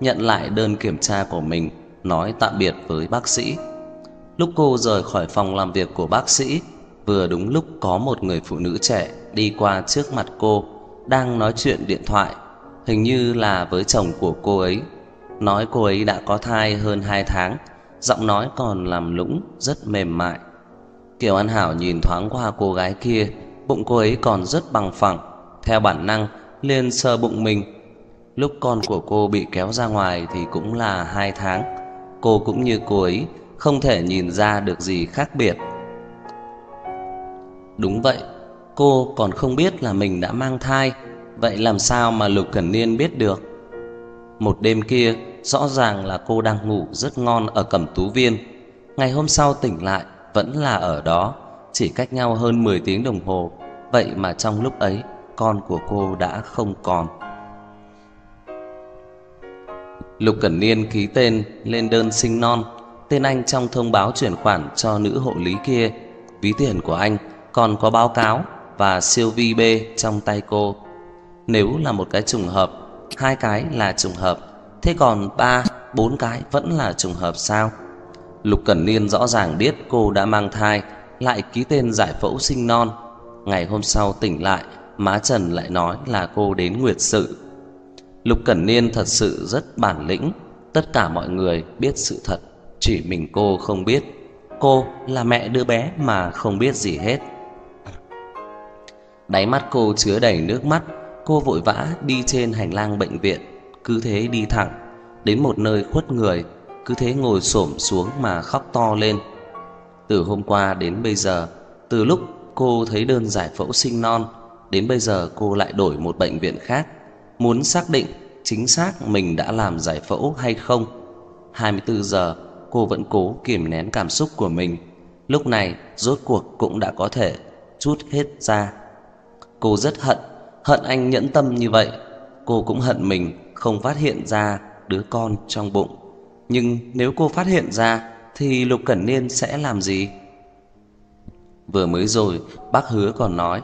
nhận lại đơn kiểm tra của mình, nói tạm biệt với bác sĩ. Lúc cô rời khỏi phòng làm việc của bác sĩ, vừa đúng lúc có một người phụ nữ trẻ đi qua trước mặt cô, đang nói chuyện điện thoại, hình như là với chồng của cô ấy. Nói cô ấy đã có thai hơn 2 tháng, giọng nói còn làm lũng rất mềm mại. Kiều An Hảo nhìn thoáng qua cô gái kia, bụng cô ấy còn rất bằng phẳng, theo bản năng liền sờ bụng mình. Lúc con của cô bị kéo ra ngoài thì cũng là hai tháng. Cô cũng như cô ấy không thể nhìn ra được gì khác biệt. Đúng vậy, cô còn không biết là mình đã mang thai, vậy làm sao mà Lục Cẩn Niên biết được? Một đêm kia, rõ ràng là cô đang ngủ rất ngon ở Cẩm Tú Viên. Ngày hôm sau tỉnh lại vẫn là ở đó, chỉ cách nhau hơn 10 tiếng đồng hồ, vậy mà trong lúc ấy con của cô đã không còn. Lục Cẩn Niên ký tên lên đơn sinh non, tên anh trong thông báo chuyển khoản cho nữ hộ lý kia, ví tiền của anh còn có báo cáo và siêu vi B trong tay cô. Nếu là một cái trùng hợp, hai cái là trùng hợp, thế còn ba, bốn cái vẫn là trùng hợp sao? Lục Cẩn Niên rõ ràng biết cô đã mang thai, lại ký tên giải phẫu sinh non. Ngày hôm sau tỉnh lại, má Trần lại nói là cô đến nguyệt sự. Lục Cẩn Niên thật sự rất bản lĩnh, tất cả mọi người biết sự thật, chỉ mình cô không biết. Cô là mẹ đứa bé mà không biết gì hết. Đáy mắt cô chứa đầy nước mắt, cô vội vã đi trên hành lang bệnh viện, cứ thế đi thẳng đến một nơi khuất người, cứ thế ngồi xổm xuống mà khóc to lên. Từ hôm qua đến bây giờ, từ lúc cô thấy đơn giải phẫu sinh non, đến bây giờ cô lại đổi một bệnh viện khác, muốn xác định chính xác mình đã làm giải phẫu hay không. 24 giờ, cô vẫn cố kiềm nén cảm xúc của mình. Lúc này, rốt cuộc cũng đã có thể chút hết ra. Cô rất hận, hận anh nhẫn tâm như vậy. Cô cũng hận mình không phát hiện ra đứa con trong bụng. Nhưng nếu cô phát hiện ra thì Lục Cẩn Niên sẽ làm gì? Vừa mới rồi, bác hứa còn nói,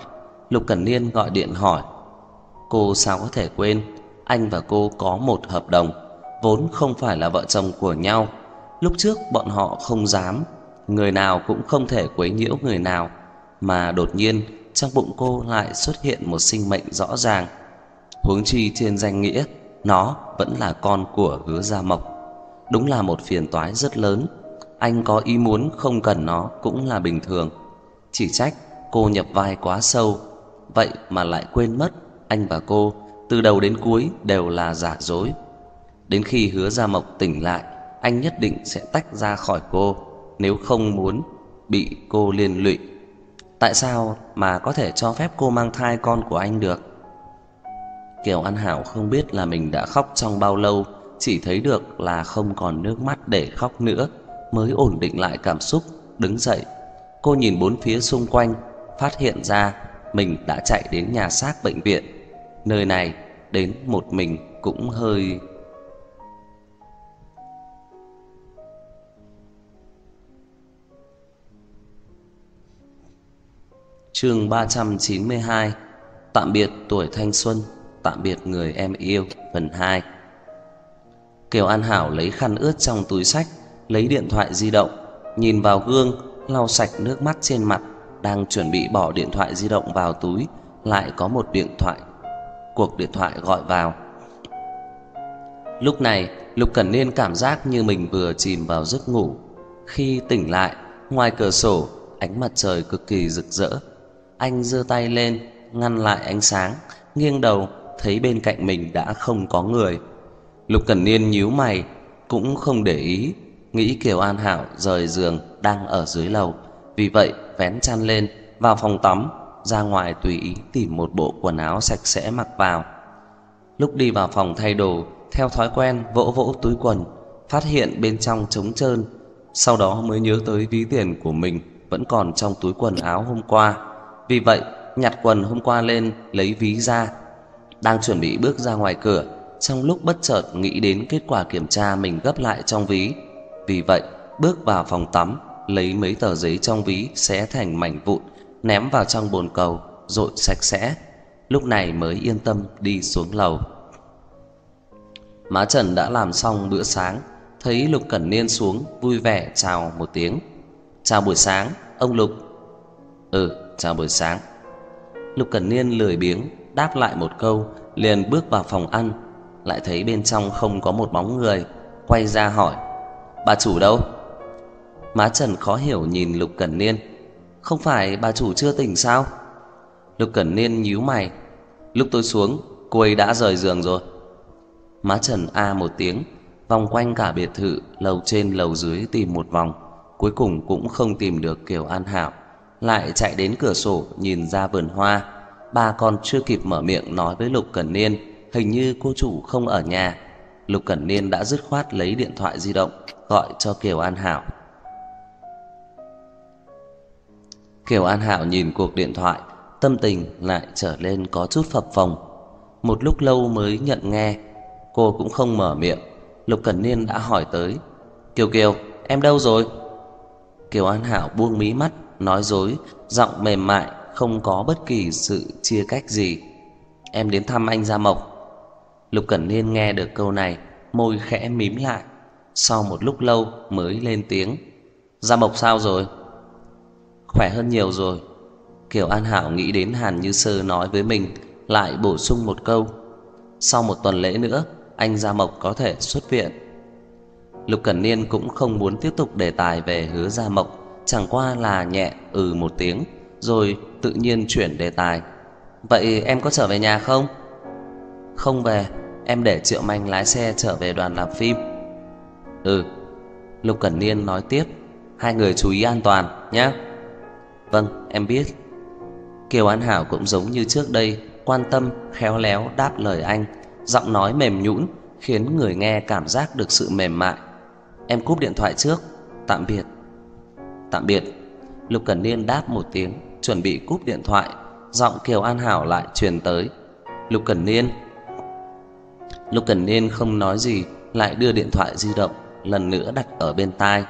Lục Cẩn Niên gọi điện hỏi. Cô sao có thể quên, anh và cô có một hợp đồng, vốn không phải là vợ chồng của nhau. Lúc trước bọn họ không dám, người nào cũng không thể quấy nhiễu người nào, mà đột nhiên trong bụng cô lại xuất hiện một sinh mệnh rõ ràng. Huống chi trên danh nghĩa, nó vẫn là con của Hứa Gia Mộc. Đúng là một phiền toái rất lớn. Anh có ý muốn không cần nó cũng là bình thường. Chỉ trách cô nhập vai quá sâu, vậy mà lại quên mất anh và cô từ đầu đến cuối đều là giả dối. Đến khi Hứa Gia Mộc tỉnh lại, anh nhất định sẽ tách ra khỏi cô, nếu không muốn bị cô liên lụy. Tại sao mà có thể cho phép cô mang thai con của anh được? Kiều An Hảo không biết là mình đã khóc trong bao lâu, chỉ thấy được là không còn nước mắt để khóc nữa, mới ổn định lại cảm xúc, đứng dậy. Cô nhìn bốn phía xung quanh, phát hiện ra mình đã chạy đến nhà xác bệnh viện. Nơi này đến một mình cũng hơi Chương 392 Tạm biệt tuổi thanh xuân, Tạm biệt người em yêu, Phần 2 Kiều An Hảo lấy khăn ướt trong túi sách, Lấy điện thoại di động, Nhìn vào gương, Lau sạch nước mắt trên mặt, Đang chuẩn bị bỏ điện thoại di động vào túi, Lại có một điện thoại Cuộc điện thoại gọi vào. Lúc này Lục Cẩn Niên cảm giác như mình vừa chìm vào giấc ngủ. Khi tỉnh lại Ngoài cửa sổ Ánh mặt trời cực kỳ rực rỡ. Anh giơ tay lên Ngăn lại ánh sáng Nghiêng đầu thấy bên cạnh mình đã không có người. Lục Cẩn Niên nhíu mày, cũng không để ý, nghĩ Kiều An Hảo rời giường đang ở dưới lầu, vì vậy vén chăn lên, vào phòng tắm, ra ngoài tùy ý tìm một bộ quần áo sạch sẽ mặc vào. Lúc đi vào phòng thay đồ, theo thói quen vỗ vỗ túi quần, phát hiện bên trong trống trơn, sau đó mới nhớ tới ví tiền của mình vẫn còn trong túi quần áo hôm qua. Vì vậy, nhặt quần hôm qua lên, lấy ví ra, đang chuẩn bị bước ra ngoài cửa, trong lúc bất chợt nghĩ đến kết quả kiểm tra mình gấp lại trong ví. Vì vậy, bước vào phòng tắm, lấy mấy tờ giấy trong ví xé thành mảnh vụn, ném vào trong bồn cầu, rội sạch sẽ. Lúc này mới yên tâm đi xuống lầu. Má Trần đã làm xong bữa sáng Thấy Lục Cẩn Niên xuống Vui vẻ chào một tiếng. Chào buổi sáng ông Lục. Ừ chào buổi sáng. Lục Cẩn Niên lười biếng Đáp lại một câu Liền bước vào phòng ăn. Lại thấy bên trong không có một bóng người Quay ra hỏi Bà chủ đâu? Má Trần khó hiểu nhìn Lục Cẩn Niên. Không phải bà chủ chưa tỉnh sao? Lục Cẩn Niên nhíu mày. Lúc tôi xuống, Cô ấy đã rời giường rồi. Má Trần a một tiếng, Vòng quanh cả biệt thự, Lầu trên, lầu dưới tìm một vòng. Cuối cùng cũng không tìm được Kiều An Hảo. Lại chạy đến cửa sổ, Nhìn ra vườn hoa. Bà còn chưa kịp mở miệng nói với Lục Cẩn Niên, Hình như cô chủ không ở nhà. Lục Cẩn Niên đã dứt khoát lấy điện thoại di động, Gọi cho Kiều An Hảo. Kiều An hạo nhìn cuộc điện thoại, Tâm tình lại trở lên có chút phập phồng. Một lúc lâu mới nhận nghe, Cô cũng không mở miệng. Lục Cẩn Niên đã hỏi tới, Kiều Kiều, em đâu rồi? Kiều An Hảo buông mí mắt, Nói dối, Giọng mềm mại, Không có bất kỳ sự chia cách gì. Em đến thăm anh Gia Mộc. Lục Cẩn Niên nghe được câu này, Môi khẽ mím lại. Sau một lúc lâu mới lên tiếng, Gia Mộc sao rồi? Khỏe hơn nhiều rồi. Kiều An Hảo nghĩ đến Hàn Như Sơ nói với mình, Lại bổ sung một câu. Sau một tuần lễ nữa, Anh Gia Mộc có thể xuất viện. Lục Cẩn Niên cũng không muốn tiếp tục đề tài về hứa Gia Mộc, Chẳng qua là nhẹ ừ một tiếng, Rồi tự nhiên chuyển đề tài. Vậy em có trở về nhà không? Không về, Em để Triệu Manh lái xe trở về đoàn làm phim. Ừ Lục Cẩn Niên nói tiếp, Hai người chú ý an toàn nhé Vâng em biết. Kiều An Hảo cũng giống như trước đây Quan tâm, khéo léo đáp lời anh. Giọng nói mềm nhũn Khiến người nghe cảm giác được sự mềm mại. Em cúp điện thoại trước. Tạm biệt. Tạm biệt. Lục Cẩn Niên đáp một tiếng Chuẩn bị cúp điện thoại. Giọng Kiều An Hảo lại truyền tới. Lục Cẩn Niên. Lục Cẩn Niên không nói gì Lại đưa điện thoại di động Lần nữa đặt ở bên tai.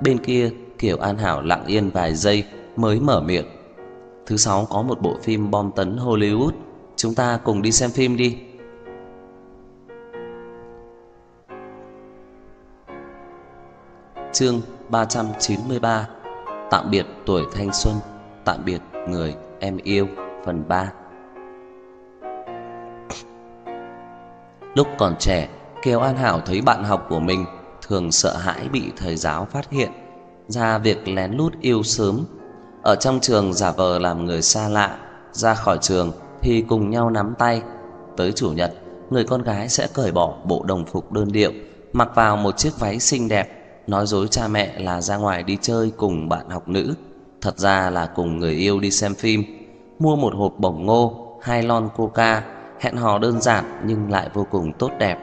Bên kia Kiều An Hảo lặng yên vài giây Mới mở miệng. Thứ sáu có một bộ phim bom tấn Hollywood. Chúng ta cùng đi xem phim đi. Chương 393 Tạm biệt tuổi thanh xuân, Tạm biệt người em yêu, Phần 3 Lúc còn trẻ, Kiều An Hảo thấy bạn học của mình Thường sợ hãi bị thầy giáo phát hiện, Ra việc lén lút yêu sớm ở trong trường giả vờ làm người xa lạ, ra khỏi trường thì cùng nhau nắm tay. Tới chủ nhật, người con gái sẽ cởi bỏ bộ đồng phục đơn điệu, mặc vào một chiếc váy xinh đẹp, nói dối cha mẹ là ra ngoài đi chơi cùng bạn học nữ, thật ra là cùng người yêu đi xem phim, mua một hộp bổng ngô, hai lon coca, hẹn hò đơn giản nhưng lại vô cùng tốt đẹp.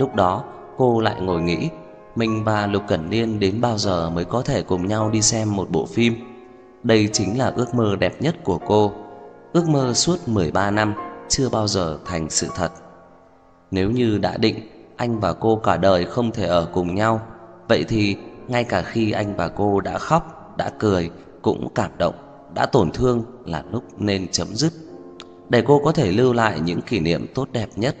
Lúc đó, cô lại ngồi nghĩ, mình và Lục Cẩn Niên đến bao giờ mới có thể cùng nhau đi xem một bộ phim. Đây chính là ước mơ đẹp nhất của cô. Ước mơ suốt 13 năm Chưa bao giờ thành sự thật. Nếu như đã định Anh và cô cả đời không thể ở cùng nhau, Vậy thì ngay cả khi anh và cô đã khóc, Đã cười, Cũng cảm động, Đã tổn thương là lúc nên chấm dứt. Để cô có thể lưu lại những kỷ niệm tốt đẹp nhất.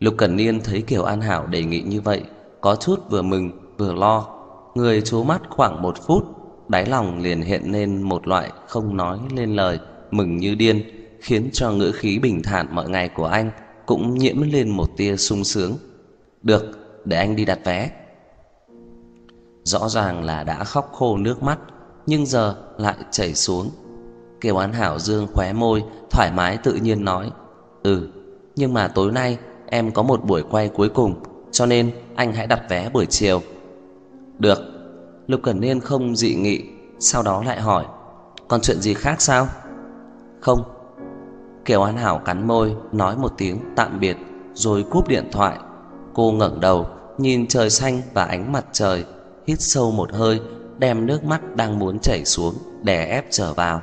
Lục Cần Niên thấy Kiều An Hảo đề nghị như vậy, Có chút vừa mừng, vừa lo. Người chố mắt khoảng một phút đáy lòng liền hiện lên một loại không nói lên lời mừng như điên, khiến cho ngữ khí bình thản mọi ngày của anh cũng nhiễm lên một tia sung sướng. Được, để anh đi đặt vé. Rõ ràng là đã khóc khô nước mắt, nhưng giờ lại chảy xuống. Kiều An Hảo dương khóe môi, thoải mái tự nhiên nói: "Ừ, nhưng mà tối nay em có một buổi quay cuối cùng, cho nên anh hãy đặt vé buổi chiều." "Được." Lục Cẩn Niên không dị nghị, Sau đó lại hỏi, Còn chuyện gì khác sao? Không. Kiều An Hảo cắn môi, Nói một tiếng tạm biệt, Rồi cúp điện thoại. Cô ngẩng đầu, Nhìn trời xanh và ánh mặt trời, Hít sâu một hơi, Đem nước mắt đang muốn chảy xuống Đè ép trở vào.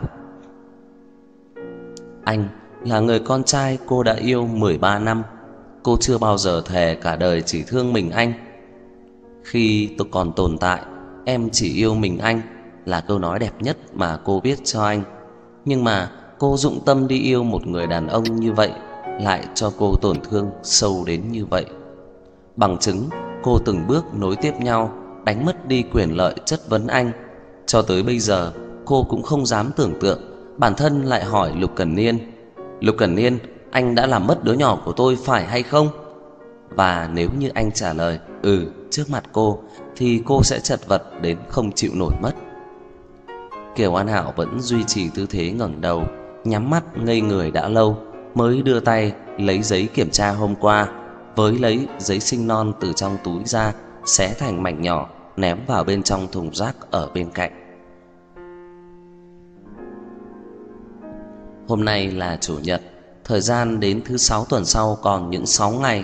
Anh là người con trai cô đã yêu 13 năm. Cô chưa bao giờ thề cả đời chỉ thương mình anh. Khi tôi còn tồn tại Em chỉ yêu mình anh Là câu nói đẹp nhất mà cô biết cho anh. Nhưng mà cô dụng tâm đi yêu một người đàn ông như vậy Lại cho cô tổn thương sâu đến như vậy. Bằng chứng, cô từng bước nối tiếp nhau, Đánh mất đi quyền lợi chất vấn anh. Cho tới bây giờ, Cô cũng không dám tưởng tượng Bản thân lại hỏi Lục Cẩn Niên, Lục Cẩn Niên, Anh đã làm mất đứa nhỏ của tôi phải hay không? Và nếu như anh trả lời Ừ trước mặt cô thì cô sẽ chật vật đến không chịu nổi mất. Kiều An Hảo vẫn duy trì tư thế ngẩng đầu, Nhắm mắt ngây người đã lâu, Mới đưa tay lấy giấy kiểm tra hôm qua. Với lấy giấy sinh non từ trong túi ra, Xé thành mảnh nhỏ, Ném vào bên trong thùng rác ở bên cạnh. Hôm nay là chủ nhật, Thời gian đến thứ sáu tuần sau còn những sáu ngày.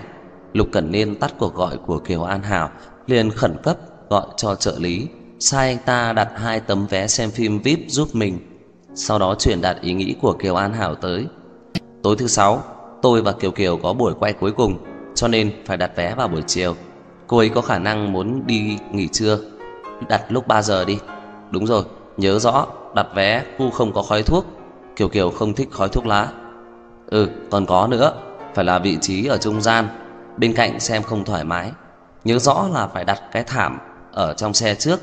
Lục Cẩn Niên tắt cuộc gọi của Kiều An Hảo liền khẩn cấp gọi cho trợ lý. Sai anh ta đặt hai tấm vé xem phim VIP giúp mình. Sau đó truyền đạt ý nghĩ của Kiều An Hảo tới. Tối thứ sáu Tôi và Kiều Kiều có buổi quay cuối cùng Cho nên phải đặt vé vào buổi chiều. Cô ấy có khả năng muốn đi nghỉ trưa. Đặt lúc 3 giờ đi. Đúng rồi, nhớ rõ Đặt vé khu không có khói thuốc. Kiều Kiều không thích khói thuốc lá. Ừ, còn có nữa Phải là vị trí ở trung gian Bên cạnh xem không thoải mái. Nhớ rõ là phải đặt cái thảm. Ở trong xe trước,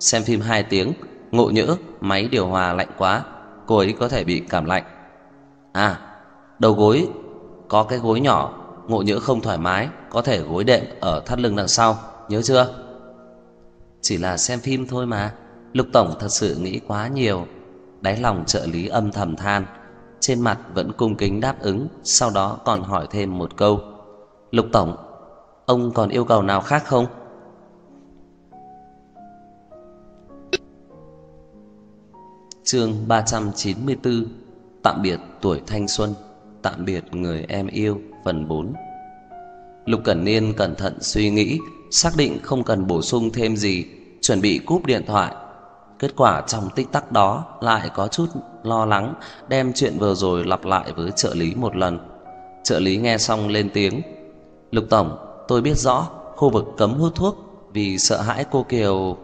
Xem phim 2 tiếng, Ngộ nhỡ, máy điều hòa lạnh quá, Cô ấy có thể bị cảm lạnh. À đầu gối, Có cái gối nhỏ, Ngộ nhỡ không thoải mái, Có thể gối đệm ở thắt lưng đằng sau, Nhớ chưa? Chỉ là xem phim thôi mà, Lục Tổng thật sự nghĩ quá nhiều. Đáy lòng trợ lý âm thầm than, Trên mặt vẫn cung kính đáp ứng, Sau đó còn hỏi thêm một câu. Lục Tổng, Ông còn yêu cầu nào khác không? Chương 394 Tạm biệt tuổi thanh xuân, Tạm biệt người em yêu, Phần 4 Lục Cẩn Niên cẩn thận suy nghĩ, Xác định không cần bổ sung thêm gì, Chuẩn bị cúp điện thoại. Kết quả trong tích tắc đó Lại có chút lo lắng, Đem chuyện vừa rồi lặp lại với trợ lý một lần. Trợ lý nghe xong lên tiếng, Lục Tổng, tôi biết rõ Khu vực cấm hút thuốc Vì sợ hãi cô Kiều.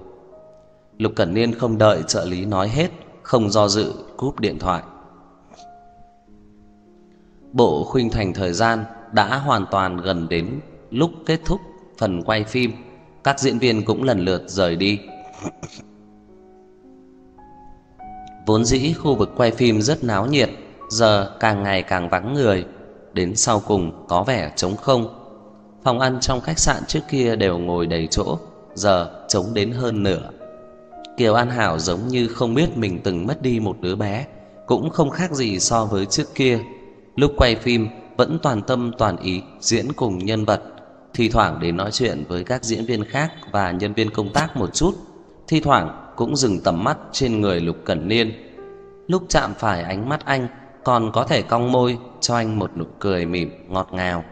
Lục Cẩn Niên không đợi trợ lý nói hết không do dự, cúp điện thoại. Bộ khuynh thành thời gian đã hoàn toàn gần đến lúc kết thúc phần quay phim. Các diễn viên cũng lần lượt rời đi. Vốn dĩ khu vực quay phim rất náo nhiệt, Giờ càng ngày càng vắng người. Đến sau cùng có vẻ trống không. Phòng ăn trong khách sạn trước kia đều ngồi đầy chỗ, Giờ trống đến hơn nửa. Kiều An Hảo giống như không biết mình từng mất đi một đứa bé, Cũng không khác gì so với trước kia. Lúc quay phim, vẫn toàn tâm, toàn ý diễn cùng nhân vật, Thi thoảng đến nói chuyện với các diễn viên khác và nhân viên công tác một chút. Thi thoảng cũng dừng tầm mắt trên người Lục Cẩn Niên. Lúc chạm phải ánh mắt anh, còn có thể cong môi cho anh một nụ cười mỉm ngọt ngào.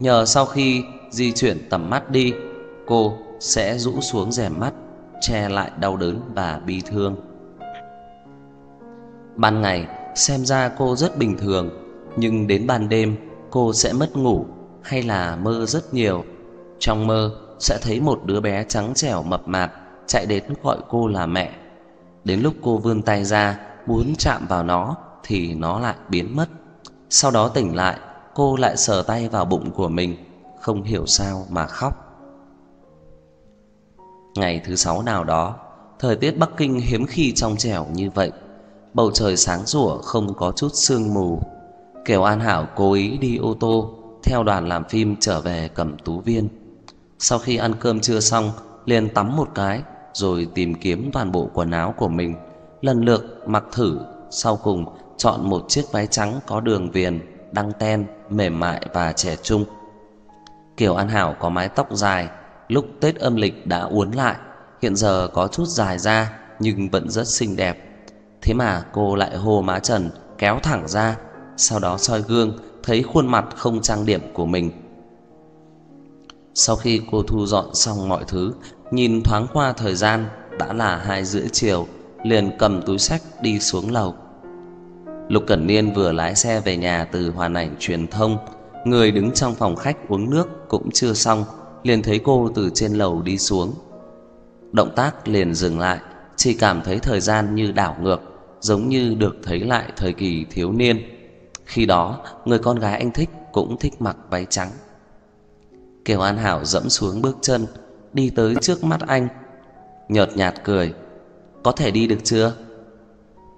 Nhờ sau khi di chuyển tầm mắt đi, Cô sẽ rũ xuống rèm mắt. Che lại đau đớn và bi thương. Ban ngày, xem ra cô rất bình thường, Nhưng đến ban đêm, cô sẽ mất ngủ Hay là mơ rất nhiều. Trong mơ, sẽ thấy một đứa bé trắng trẻo mập mạp Chạy đến gọi cô là mẹ. Đến lúc cô vươn tay ra, Muốn chạm vào nó Thì nó lại biến mất. Sau đó tỉnh lại, Cô lại sờ tay vào bụng của mình, Không hiểu sao mà khóc. Ngày thứ sáu nào đó. Thời tiết Bắc Kinh hiếm khi trong trẻo như vậy. Bầu trời sáng rủa không có chút sương mù. Kiều An Hảo cố ý đi ô tô Theo đoàn làm phim trở về cẩm tú viên. Sau khi ăn cơm trưa xong liền tắm một cái Rồi tìm kiếm toàn bộ quần áo của mình. Lần lượt mặc thử Sau cùng chọn một chiếc váy trắng có đường viền Đăng ten, mềm mại và trẻ trung. Kiều An Hảo có mái tóc dài Lúc Tết âm lịch đã uốn lại, Hiện giờ có chút dài ra Nhưng vẫn rất xinh đẹp. Thế mà cô lại hô má trần Kéo thẳng ra, Sau đó soi gương, Thấy khuôn mặt không trang điểm của mình. Sau khi cô thu dọn xong mọi thứ, Nhìn thoáng qua thời gian, Đã là hai rưỡi chiều, Liền cầm túi sách đi xuống lầu. Lục Cẩn Niên vừa lái xe về nhà từ hoàn ảnh truyền thông, Người đứng trong phòng khách uống nước cũng chưa xong Liền thấy cô từ trên lầu đi xuống. Động tác liền dừng lại, Chỉ cảm thấy thời gian như đảo ngược, Giống như được thấy lại thời kỳ thiếu niên. Khi đó, người con gái anh thích cũng thích mặc váy trắng. Kiều An Hảo dẫm xuống bước chân, Đi tới trước mắt anh, Nhợt nhạt cười. Có thể đi được chưa?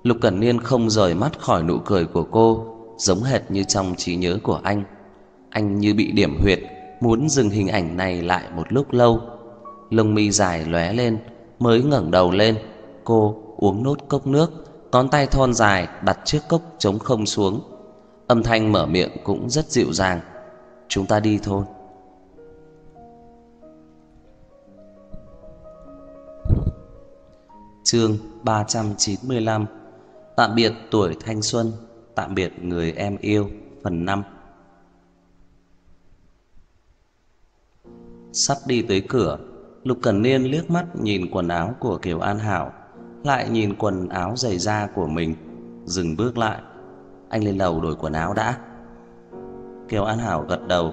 Lục Cẩn Niên không rời mắt khỏi nụ cười của cô, Giống hệt như trong trí nhớ của anh. Anh như bị điểm huyệt Muốn dừng hình ảnh này lại một lúc lâu. Lông mi dài lóe lên, Mới ngẩng đầu lên. Cô uống nốt cốc nước, Ngón tay thon dài đặt chiếc cốc trống không xuống. Âm thanh mở miệng cũng rất dịu dàng. Chúng ta đi thôi. Chương 395 Tạm biệt tuổi thanh xuân, Tạm biệt người em yêu, Phần 5 Sắp đi tới cửa, Lục Cần Niên liếc mắt nhìn quần áo của Kiều An Hảo, Lại nhìn quần áo giày da của mình, Dừng bước lại. Anh lên lầu đổi quần áo đã. Kiều An Hảo gật đầu,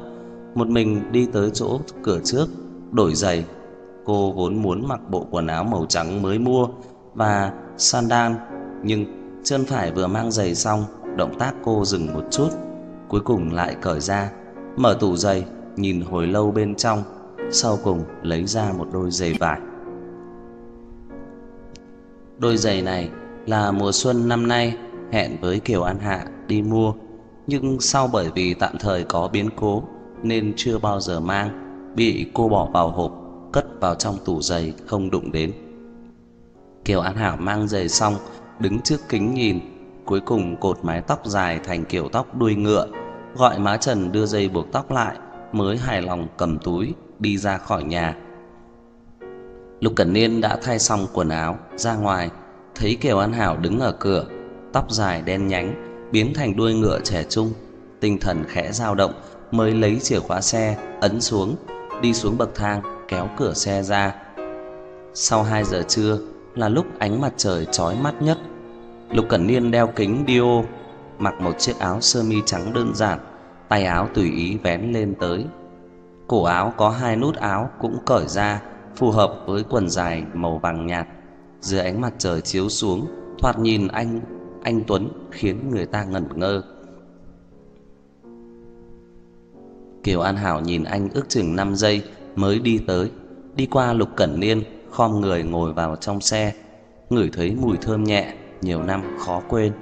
Một mình đi tới chỗ cửa trước, Đổi giày. Cô vốn muốn mặc bộ quần áo màu trắng mới mua Và sandal Nhưng chân phải vừa mang giày xong, Động tác cô dừng một chút, Cuối cùng lại cởi ra, Mở tủ giày, Nhìn hồi lâu bên trong. Sau cùng lấy ra một đôi giày vải. Đôi giày này là mùa xuân năm nay, Hẹn với Kiều An Hạ đi mua. Nhưng sau bởi vì tạm thời có biến cố, Nên chưa bao giờ mang, Bị cô bỏ vào hộp, Cất vào trong tủ giày không đụng đến. Kiều An Hảo mang giày xong, Đứng trước kính nhìn, Cuối cùng cột mái tóc dài thành kiểu tóc đuôi ngựa, Gọi má Trần đưa dây buộc tóc lại, Mới hài lòng cầm túi. Đi ra khỏi nhà. Lục Cẩn Niên đã thay xong quần áo, Ra ngoài, Thấy Kiều An Hảo đứng ở cửa, Tóc dài đen nhánh, Biến thành đuôi ngựa trẻ trung, Tinh thần khẽ dao động, Mới lấy chìa khóa xe, Ấn xuống, Đi xuống bậc thang, Kéo cửa xe ra. Sau 2 giờ trưa Là lúc ánh mặt trời chói mắt nhất. Lục Cẩn Niên đeo kính dio, Mặc một chiếc áo sơ mi trắng đơn giản, Tay áo tùy ý vén lên tới. Cổ áo có hai nút áo cũng cởi ra, Phù hợp với quần dài màu vàng nhạt. Dưới ánh mặt trời chiếu xuống, Thoạt nhìn anh anh Tuấn khiến người ta ngẩn ngơ. Kiều An Hảo nhìn anh ước chừng 5 giây mới đi tới. Đi qua Lục Cẩn Niên, khom người ngồi vào trong xe, Ngửi thấy mùi thơm nhẹ, nhiều năm khó quên.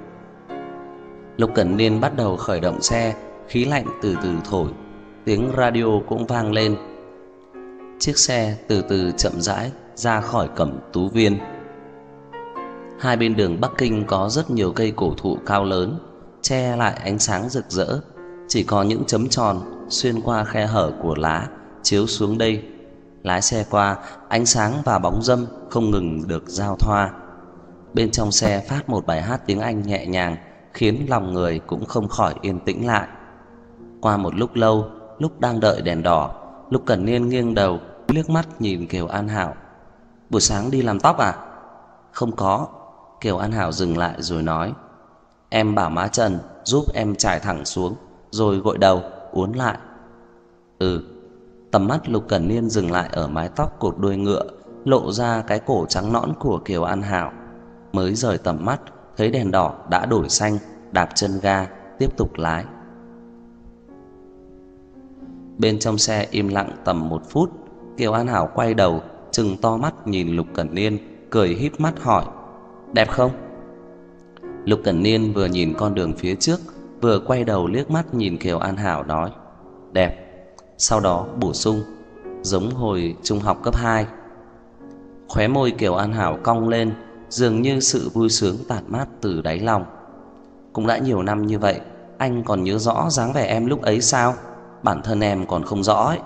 Lục Cẩn Niên bắt đầu khởi động xe, Khí lạnh từ từ thổi. Tiếng radio cũng vang lên. Chiếc xe từ từ chậm rãi ra khỏi cẩm tú viên. Hai bên đường Bắc Kinh có rất nhiều cây cổ thụ cao lớn, Che lại ánh sáng rực rỡ. Chỉ có những chấm tròn xuyên qua khe hở của lá Chiếu xuống đây. Lái xe qua, ánh sáng và bóng dâm không ngừng được giao thoa. Bên trong xe phát một bài hát tiếng Anh nhẹ nhàng, Khiến lòng người cũng không khỏi yên tĩnh lại. Qua một lúc lâu Lúc đang đợi đèn đỏ lục Cẩn Niên nghiêng đầu, liếc mắt nhìn Kiều An Hảo. Buổi sáng đi làm tóc à? Không có. Kiều An Hảo dừng lại rồi nói, Em bảo má Trần giúp em trải thẳng xuống, Rồi gội đầu, uốn lại. Ừ. Tầm mắt Lục Cẩn Niên dừng lại ở mái tóc cột đuôi ngựa, Lộ ra cái cổ trắng nõn của Kiều An Hảo. Mới rời tầm mắt, Thấy đèn đỏ đã đổi xanh, Đạp chân ga, tiếp tục lái. Bên trong xe im lặng tầm một phút, Kiều An Hảo quay đầu, Trừng to mắt nhìn Lục Cẩn Niên, Cười híp mắt hỏi, Đẹp không? Lục Cẩn Niên vừa nhìn con đường phía trước, Vừa quay đầu liếc mắt nhìn Kiều An Hảo nói, Đẹp. Sau đó bổ sung, Giống hồi trung học cấp 2 Khóe môi Kiều An Hảo cong lên, Dường như sự vui sướng tản mát từ đáy lòng. Cũng đã nhiều năm như vậy, Anh còn nhớ rõ dáng vẻ em lúc ấy sao? Bản thân em còn không rõ ấy.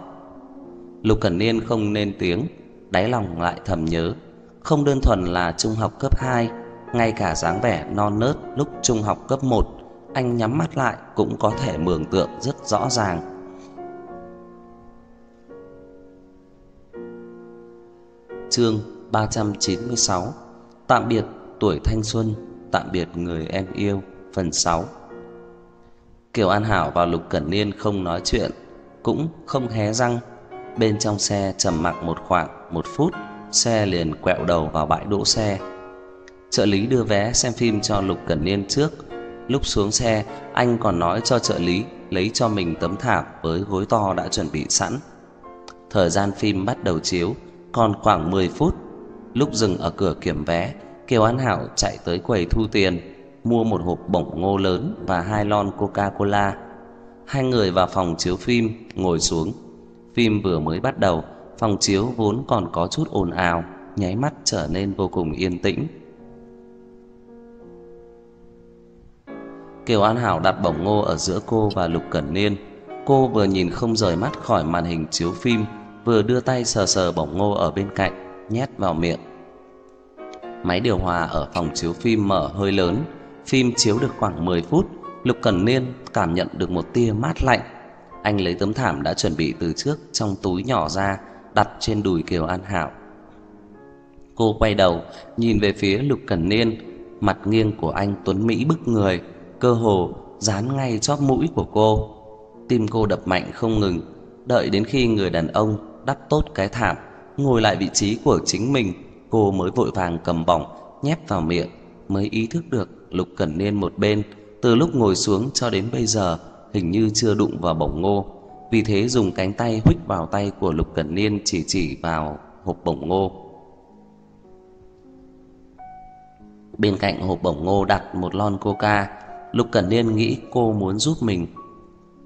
Lục Cẩn Niên không nên tiếng, Đáy lòng lại thầm nhớ. Không đơn thuần là trung học cấp 2 Ngay cả dáng vẻ non nớt lúc trung học cấp 1 Anh nhắm mắt lại cũng có thể mường tượng rất rõ ràng. Chương 396 Tạm biệt tuổi thanh xuân, Tạm biệt người em yêu, Phần 6 Kiều An Hảo và Lục Cẩn Niên không nói chuyện, Cũng không hé răng. Bên trong xe trầm mặc một khoảng, một phút, Xe liền quẹo đầu vào bãi đỗ xe. Trợ lý đưa vé xem phim cho Lục Cẩn Niên trước. Lúc xuống xe, Anh còn nói cho trợ lý Lấy cho mình tấm thảm với gối to đã chuẩn bị sẵn. Thời gian phim bắt đầu chiếu, Còn khoảng 10 phút. Lúc dừng ở cửa kiểm vé, Kiều An Hảo chạy tới quầy thu tiền. Mua một hộp bổng ngô lớn Và hai lon Coca-Cola. Hai người vào phòng chiếu phim, Ngồi xuống. Phim vừa mới bắt đầu, Phòng chiếu vốn còn có chút ồn ào, Nháy mắt trở nên vô cùng yên tĩnh. Kiều An Hảo đặt bổng ngô ở giữa cô và Lục Cẩn Niên. Cô vừa nhìn không rời mắt khỏi màn hình chiếu phim, Vừa đưa tay sờ sờ bổng ngô ở bên cạnh, Nhét vào miệng. Máy điều hòa ở phòng chiếu phim mở hơi lớn. Phim chiếu được khoảng 10 phút, Lục Cẩn Niên cảm nhận được một tia mát lạnh. Anh lấy tấm thảm đã chuẩn bị từ trước Trong túi nhỏ ra, Đặt trên đùi Kiều An Hảo Cô quay đầu, Nhìn về phía Lục Cẩn Niên. Mặt nghiêng của anh Tuấn Mỹ bức người, Cơ hồ dán ngay chóp mũi của cô. Tim cô đập mạnh không ngừng, Đợi đến khi người đàn ông đắp tốt cái thảm, Ngồi lại vị trí của chính mình, Cô mới vội vàng cầm bỏng, nhét vào miệng, Mới ý thức được Lục Cẩn Niên một bên, Từ lúc ngồi xuống cho đến bây giờ, Hình như chưa đụng vào bổng ngô. Vì thế dùng cánh tay huých vào tay của Lục Cẩn Niên Chỉ chỉ vào hộp bổng ngô. Bên cạnh hộp bổng ngô đặt một lon coca, Lục Cẩn Niên nghĩ cô muốn giúp mình.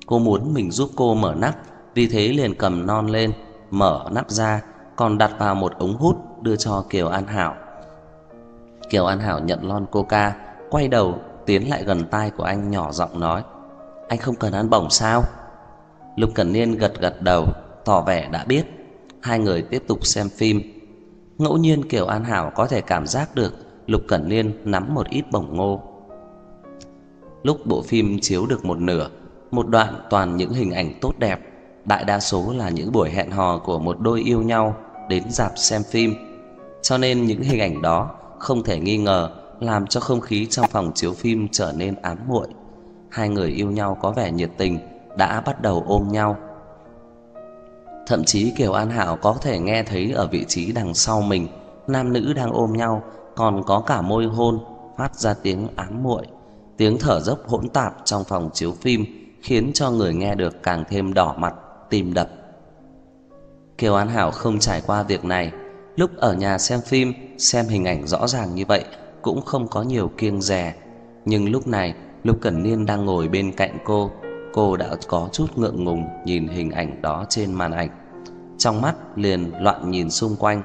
Cô muốn mình giúp cô mở nắp, Vì thế liền cầm non lên, Mở nắp ra, Còn đặt vào một ống hút đưa cho Kiều An Hảo. Kiều An Hảo nhận lon coca Quay đầu tiến lại gần tai của anh nhỏ giọng nói, Anh không cần ăn bổng sao? Lục Cẩn Niên gật gật đầu, Tỏ vẻ đã biết. Hai người tiếp tục xem phim. Ngẫu nhiên Kiều An Hảo có thể cảm giác được Lục Cẩn Niên nắm một ít bổng ngô. Lúc bộ phim chiếu được một nửa, Một đoạn toàn những hình ảnh tốt đẹp, Đại đa số là những buổi hẹn hò của một đôi yêu nhau Đến dạp xem phim. Cho nên những hình ảnh đó Không thể nghi ngờ làm cho không khí trong phòng chiếu phim trở nên ám muội. Hai người yêu nhau có vẻ nhiệt tình Đã bắt đầu ôm nhau. Thậm chí Kiều An Hảo có thể nghe thấy ở vị trí đằng sau mình Nam nữ đang ôm nhau Còn có cả môi hôn Phát ra tiếng ám muội. Tiếng thở dốc hỗn tạp trong phòng chiếu phim khiến cho người nghe được càng thêm đỏ mặt, tim đập. Kiều An Hảo không trải qua việc này, lúc ở nhà xem phim, xem hình ảnh rõ ràng như vậy cũng không có nhiều kiêng dè, nhưng lúc này, Lục Cẩn Niên đang ngồi bên cạnh cô, cô đã có chút ngượng ngùng nhìn hình ảnh đó trên màn ảnh. Trong mắt liền loạn nhìn xung quanh,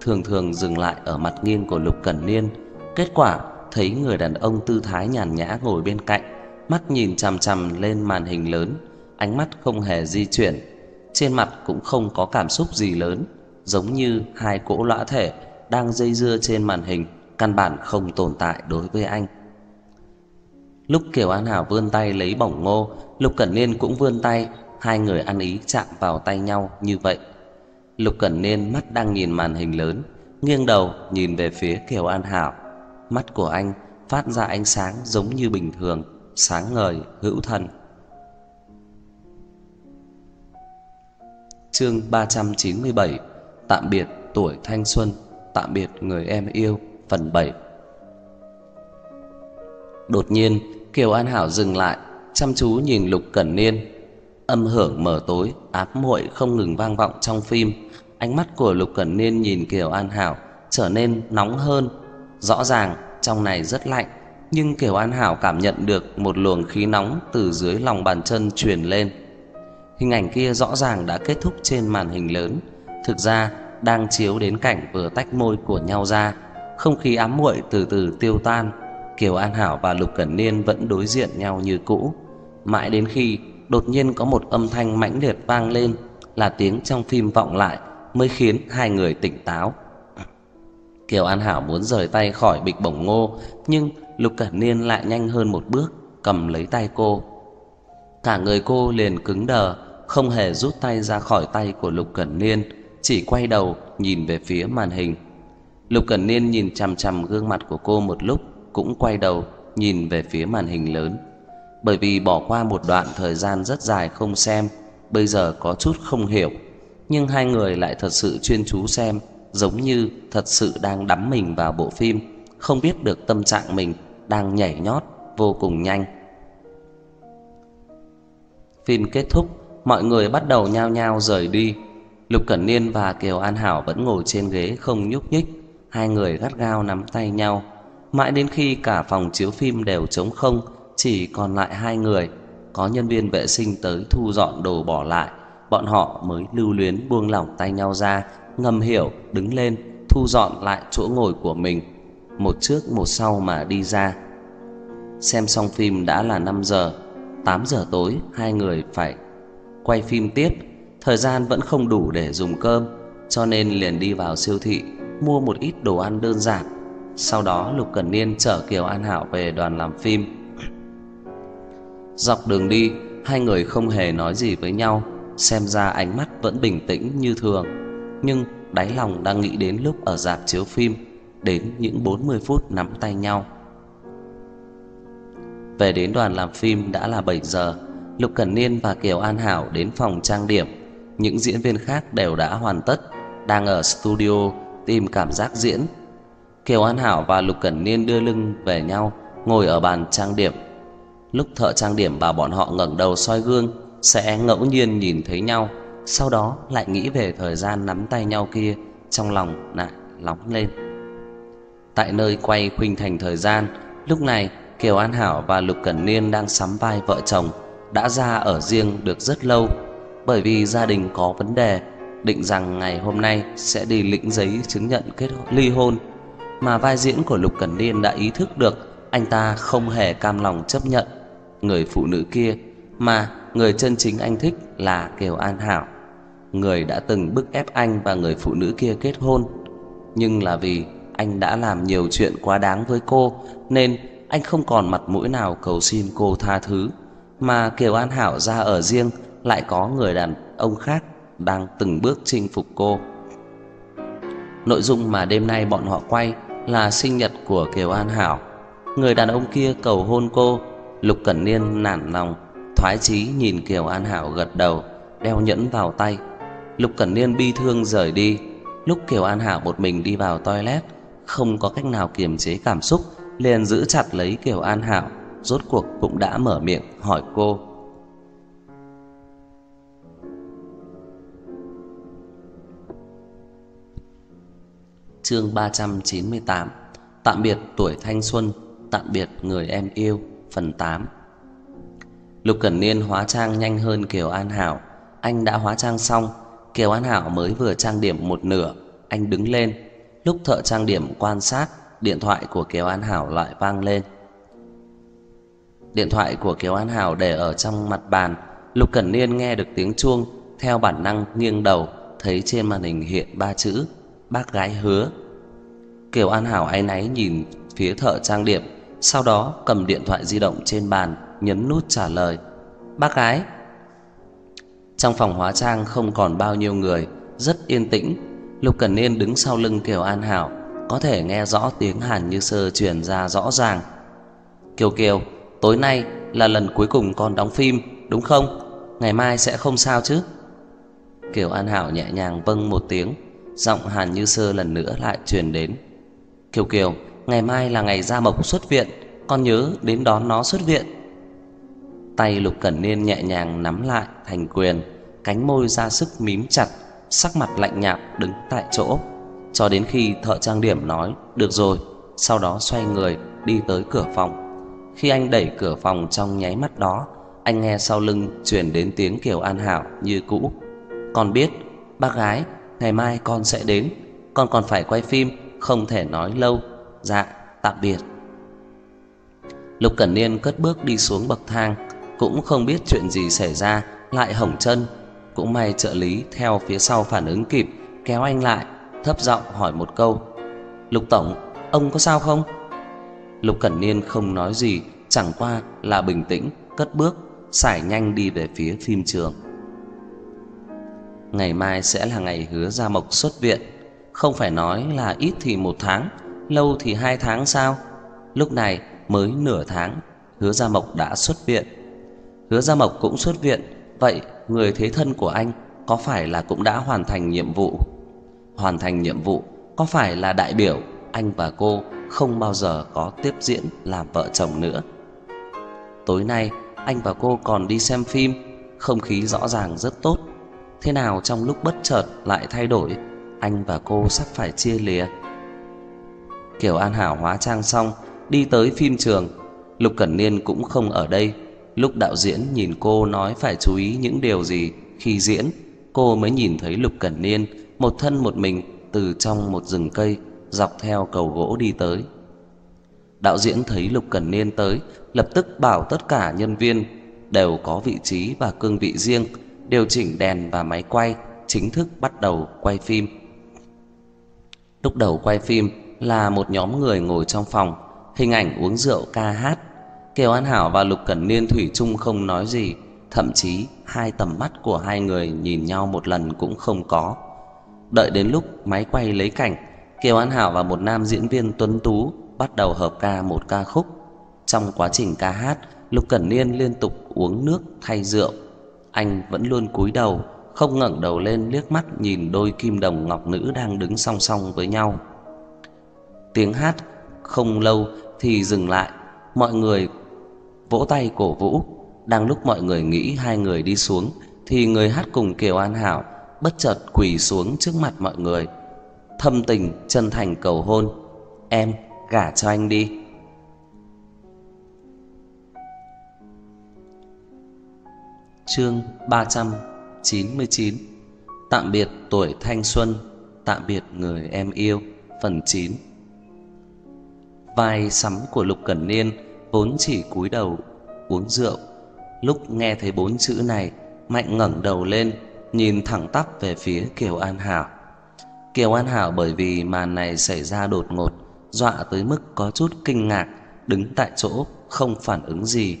thường thường dừng lại ở mặt nghiêng của Lục Cẩn Niên, kết quả thấy người đàn ông tư thái nhàn nhã ngồi bên cạnh, mắt nhìn chằm chằm lên màn hình lớn, ánh mắt không hề di chuyển, trên mặt cũng không có cảm xúc gì lớn, giống như hai cỗ lõa thể đang dây dưa trên màn hình, căn bản không tồn tại đối với anh. Lúc Kiều An Hảo vươn tay lấy bổng ngô, Lục Cẩn Niên cũng vươn tay, hai người ăn ý chạm vào tay nhau như vậy. Lục Cẩn Niên mắt đang nhìn màn hình lớn, nghiêng đầu nhìn về phía Kiều An Hảo. Mắt của anh phát ra ánh sáng giống như bình thường, sáng ngời, hữu thần. Chương 397 Tạm biệt tuổi thanh xuân, tạm biệt người em yêu, phần 7 Đột nhiên, Kiều An Hảo dừng lại, chăm chú nhìn Lục Cẩn Niên. Âm hưởng mở tối, áp muội không ngừng vang vọng trong phim. Ánh mắt của Lục Cẩn Niên nhìn Kiều An Hảo trở nên nóng hơn, Rõ ràng trong này rất lạnh, nhưng Kiều An Hảo cảm nhận được một luồng khí nóng từ dưới lòng bàn chân truyền lên. Hình ảnh kia rõ ràng đã kết thúc trên màn hình lớn, thực ra đang chiếu đến cảnh vừa tách môi của nhau ra, không khí ám muội từ từ tiêu tan. Kiều An Hảo và Lục Cẩn Niên vẫn đối diện nhau như cũ, mãi đến khi đột nhiên có một âm thanh mãnh liệt vang lên, là tiếng trong phim vọng lại mới khiến hai người tỉnh táo. Kiều An Hảo muốn rời tay khỏi bịch bổng ngô, nhưng Lục Cẩn Niên lại nhanh hơn một bước, cầm lấy tay cô. Cả người cô liền cứng đờ, không hề rút tay ra khỏi tay của Lục Cẩn Niên, chỉ quay đầu nhìn về phía màn hình. Lục Cẩn Niên nhìn chằm chằm gương mặt của cô một lúc, cũng quay đầu nhìn về phía màn hình lớn. Bởi vì bỏ qua một đoạn thời gian rất dài không xem, bây giờ có chút không hiểu, nhưng hai người lại thật sự chuyên chú xem giống như thật sự đang đắm mình vào bộ phim, không biết được tâm trạng mình đang nhảy nhót vô cùng nhanh. Phim kết thúc, mọi người bắt đầu nhao nhao rời đi. Lục Cẩn Niên và Kiều An Hảo vẫn ngồi trên ghế không nhúc nhích, hai người gắt gao nắm tay nhau, mãi đến khi cả phòng chiếu phim đều trống không, chỉ còn lại hai người, có nhân viên vệ sinh tới thu dọn đồ bỏ lại, bọn họ mới lưu luyến buông lỏng tay nhau ra, ngầm hiểu đứng lên thu dọn lại chỗ ngồi của mình, một trước một sau mà đi ra. Xem xong phim đã là 5 giờ, 8 giờ tối hai người phải quay phim tiếp, thời gian vẫn không đủ để dùng cơm, cho nên liền đi vào siêu thị mua một ít đồ ăn đơn giản. Sau đó Lục Cẩn Niên chở Kiều An Hảo về đoàn làm phim. Dọc đường đi, hai người không hề nói gì với nhau, xem ra ánh mắt vẫn bình tĩnh như thường, nhưng đáy lòng đang nghĩ đến lúc ở dạp chiếu phim, đến những 40 phút nắm tay nhau. Về đến đoàn làm phim đã là 7 giờ, Lục Cẩn Niên và Kiều An Hảo đến phòng trang điểm, những diễn viên khác đều đã hoàn tất, đang ở studio tìm cảm giác diễn. Kiều An Hảo và Lục Cẩn Niên đưa lưng về nhau, ngồi ở bàn trang điểm. Lúc thợ trang điểm và bọn họ ngẩng đầu soi gương, sẽ ngẫu nhiên nhìn thấy nhau, sau đó lại nghĩ về thời gian nắm tay nhau kia, trong lòng lại nóng lên. Tại nơi quay khuynh thành thời gian, lúc này Kiều An Hảo và Lục Cẩn Niên đang sắm vai vợ chồng, đã ra ở riêng được rất lâu, bởi vì gia đình có vấn đề, định rằng ngày hôm nay sẽ đi lĩnh giấy chứng nhận kết ly hôn, mà vai diễn của Lục Cẩn Niên đã ý thức được anh ta không hề cam lòng chấp nhận người phụ nữ kia, mà người chân chính anh thích là Kiều An Hảo, người đã từng bức ép anh và người phụ nữ kia kết hôn, nhưng là vì anh đã làm nhiều chuyện quá đáng với cô nên anh không còn mặt mũi nào cầu xin cô tha thứ, mà Kiều An Hảo ra ở riêng lại có người đàn ông khác đang từng bước chinh phục cô. Nội dung mà đêm nay bọn họ quay là sinh nhật của Kiều An Hảo. Người đàn ông kia cầu hôn cô, Lục Cẩn Niên nản lòng, thoái chí nhìn Kiều An Hảo gật đầu, đeo nhẫn vào tay. Lục Cẩn Niên bi thương rời đi, lúc Kiều An Hảo một mình đi vào toilet, không có cách nào kiềm chế cảm xúc, liền giữ chặt lấy Kiều An Hảo, rốt cuộc cũng đã mở miệng hỏi cô. Chương 398 Tạm biệt tuổi thanh xuân, tạm biệt người em yêu, phần 8 Lục Cẩn Niên hóa trang nhanh hơn Kiều An Hảo. Anh đã hóa trang xong. Kiều An Hảo mới vừa trang điểm một nửa. Anh đứng lên. Lúc thợ trang điểm quan sát Điện thoại của Kiều An Hảo lại vang lên. Điện thoại của Kiều An Hảo để ở trong mặt bàn. Lục Cẩn Niên nghe được tiếng chuông Theo bản năng nghiêng đầu Thấy trên màn hình hiện ba chữ Bác gái hứa. Kiều An Hảo áy náy nhìn phía thợ trang điểm, Sau đó cầm điện thoại di động trên bàn, Nhấn nút trả lời. Bác gái. Trong phòng hóa trang không còn bao nhiêu người, Rất yên tĩnh. Lục cần Niên đứng sau lưng Kiều An Hảo, Có thể nghe rõ tiếng Hàn Như Sơ truyền ra rõ ràng. Kiều Kiều, Tối nay là lần cuối cùng con đóng phim, Đúng không? Ngày mai sẽ không sao chứ? Kiều An Hảo nhẹ nhàng vâng một tiếng. Giọng Hàn Như Sơ lần nữa lại truyền đến. Kiều Kiều, Ngày mai là ngày Gia Mộc xuất viện, Con nhớ đến đón nó xuất viện. Tay Lục Cẩn Niên nhẹ nhàng nắm lại thành quyền, Cánh môi ra sức mím chặt, Sắc mặt lạnh nhạt đứng tại chỗ. Cho đến khi thợ trang điểm nói, Được rồi, Sau đó xoay người đi tới cửa phòng. Khi anh đẩy cửa phòng trong nháy mắt đó, Anh nghe sau lưng truyền đến tiếng Kiều An Hảo như cũ. Con biết, Bác gái Ngày mai con sẽ đến. Con còn phải quay phim, Không thể nói lâu. Dạ tạm biệt. Lục Cẩn Niên cất bước đi xuống bậc thang, Cũng không biết chuyện gì xảy ra, Lại hỏng chân. Cũng may trợ lý theo phía sau phản ứng kịp, Kéo anh lại, Thấp giọng hỏi một câu. Lục Tổng, Ông có sao không? Lục Cẩn Niên không nói gì, Chẳng qua là bình tĩnh, Cất bước Xải nhanh đi về phía phim trường. Ngày mai sẽ là ngày hứa Gia Mộc xuất viện. Không phải nói là ít thì một tháng, Lâu thì hai tháng sao? Lúc này mới nửa tháng, Hứa Gia Mộc đã xuất viện. Hứa Gia Mộc cũng xuất viện, Vậy người thế thân của anh Có phải là cũng đã hoàn thành nhiệm vụ? Hoàn thành nhiệm vụ Có phải là đại biểu Anh và cô không bao giờ có tiếp diễn Làm vợ chồng nữa? Tối nay anh và cô còn đi xem phim, Không khí rõ ràng rất tốt. Thế nào trong lúc bất chợt lại thay đổi, Anh và cô sắp phải chia lìa. Kiều An Hảo hóa trang xong, Đi tới phim trường. Lục Cẩn Niên cũng không ở đây. Lúc đạo diễn nhìn cô nói phải chú ý những điều gì Khi diễn, Cô mới nhìn thấy Lục Cẩn Niên Một thân một mình từ trong một rừng cây Dọc theo cầu gỗ đi tới. Đạo diễn thấy Lục Cẩn Niên tới, Lập tức bảo tất cả nhân viên Đều có vị trí và cương vị riêng. Điều chỉnh đèn và máy quay Chính thức bắt đầu quay phim. Lúc đầu quay phim là một nhóm người ngồi trong phòng, Hình ảnh uống rượu ca hát. Kiều An Hảo và Lục Cẩn Niên Thủy chung không nói gì, Thậm chí hai tầm mắt của hai người nhìn nhau một lần cũng không có. Đợi đến lúc máy quay lấy cảnh, Kiều An Hảo và một nam diễn viên tuấn tú Bắt đầu hợp ca một ca khúc. Trong quá trình ca hát, Lục Cẩn Niên liên tục uống nước thay rượu. Anh vẫn luôn cúi đầu, Không ngẩng đầu lên liếc mắt nhìn đôi kim đồng ngọc nữ đang đứng song song với nhau. Tiếng hát không lâu thì dừng lại, Mọi người vỗ tay cổ vũ. Đang lúc mọi người nghĩ hai người đi xuống, Thì người hát cùng Kiều An Hảo Bất chợt quỳ xuống trước mặt mọi người. Thâm tình chân thành cầu hôn, Em gả cho anh đi. Chương 399 Tạm biệt tuổi thanh xuân, Tạm biệt người em yêu. Phần 9 Vai sắm của Lục Cẩn Niên Vốn chỉ cúi đầu, uống rượu. Lúc nghe thấy bốn chữ này, Mạnh ngẩng đầu lên, Nhìn thẳng tắp về phía Kiều An Hảo. Kiều An Hảo bởi vì màn này xảy ra đột ngột, Dọa tới mức có chút kinh ngạc, Đứng tại chỗ không phản ứng gì.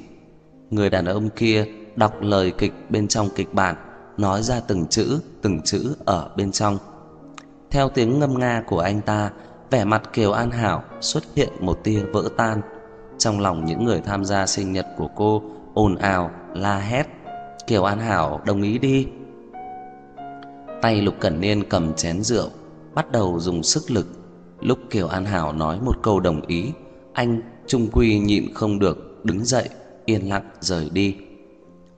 Người đàn ông kia đọc lời kịch bên trong kịch bản Nói ra từng chữ, từng chữ ở bên trong. Theo tiếng ngâm nga của anh ta Vẻ mặt Kiều An Hảo xuất hiện một tia vỡ tan. Trong lòng những người tham gia sinh nhật của cô ồn ào, la hét Kiều An Hảo đồng ý đi. Tay Lục Cẩn Niên cầm chén rượu Bắt đầu dùng sức lực. Lúc Kiều An Hảo nói một câu đồng ý Anh trung quy nhịn không được Đứng dậy yên lặng rời đi.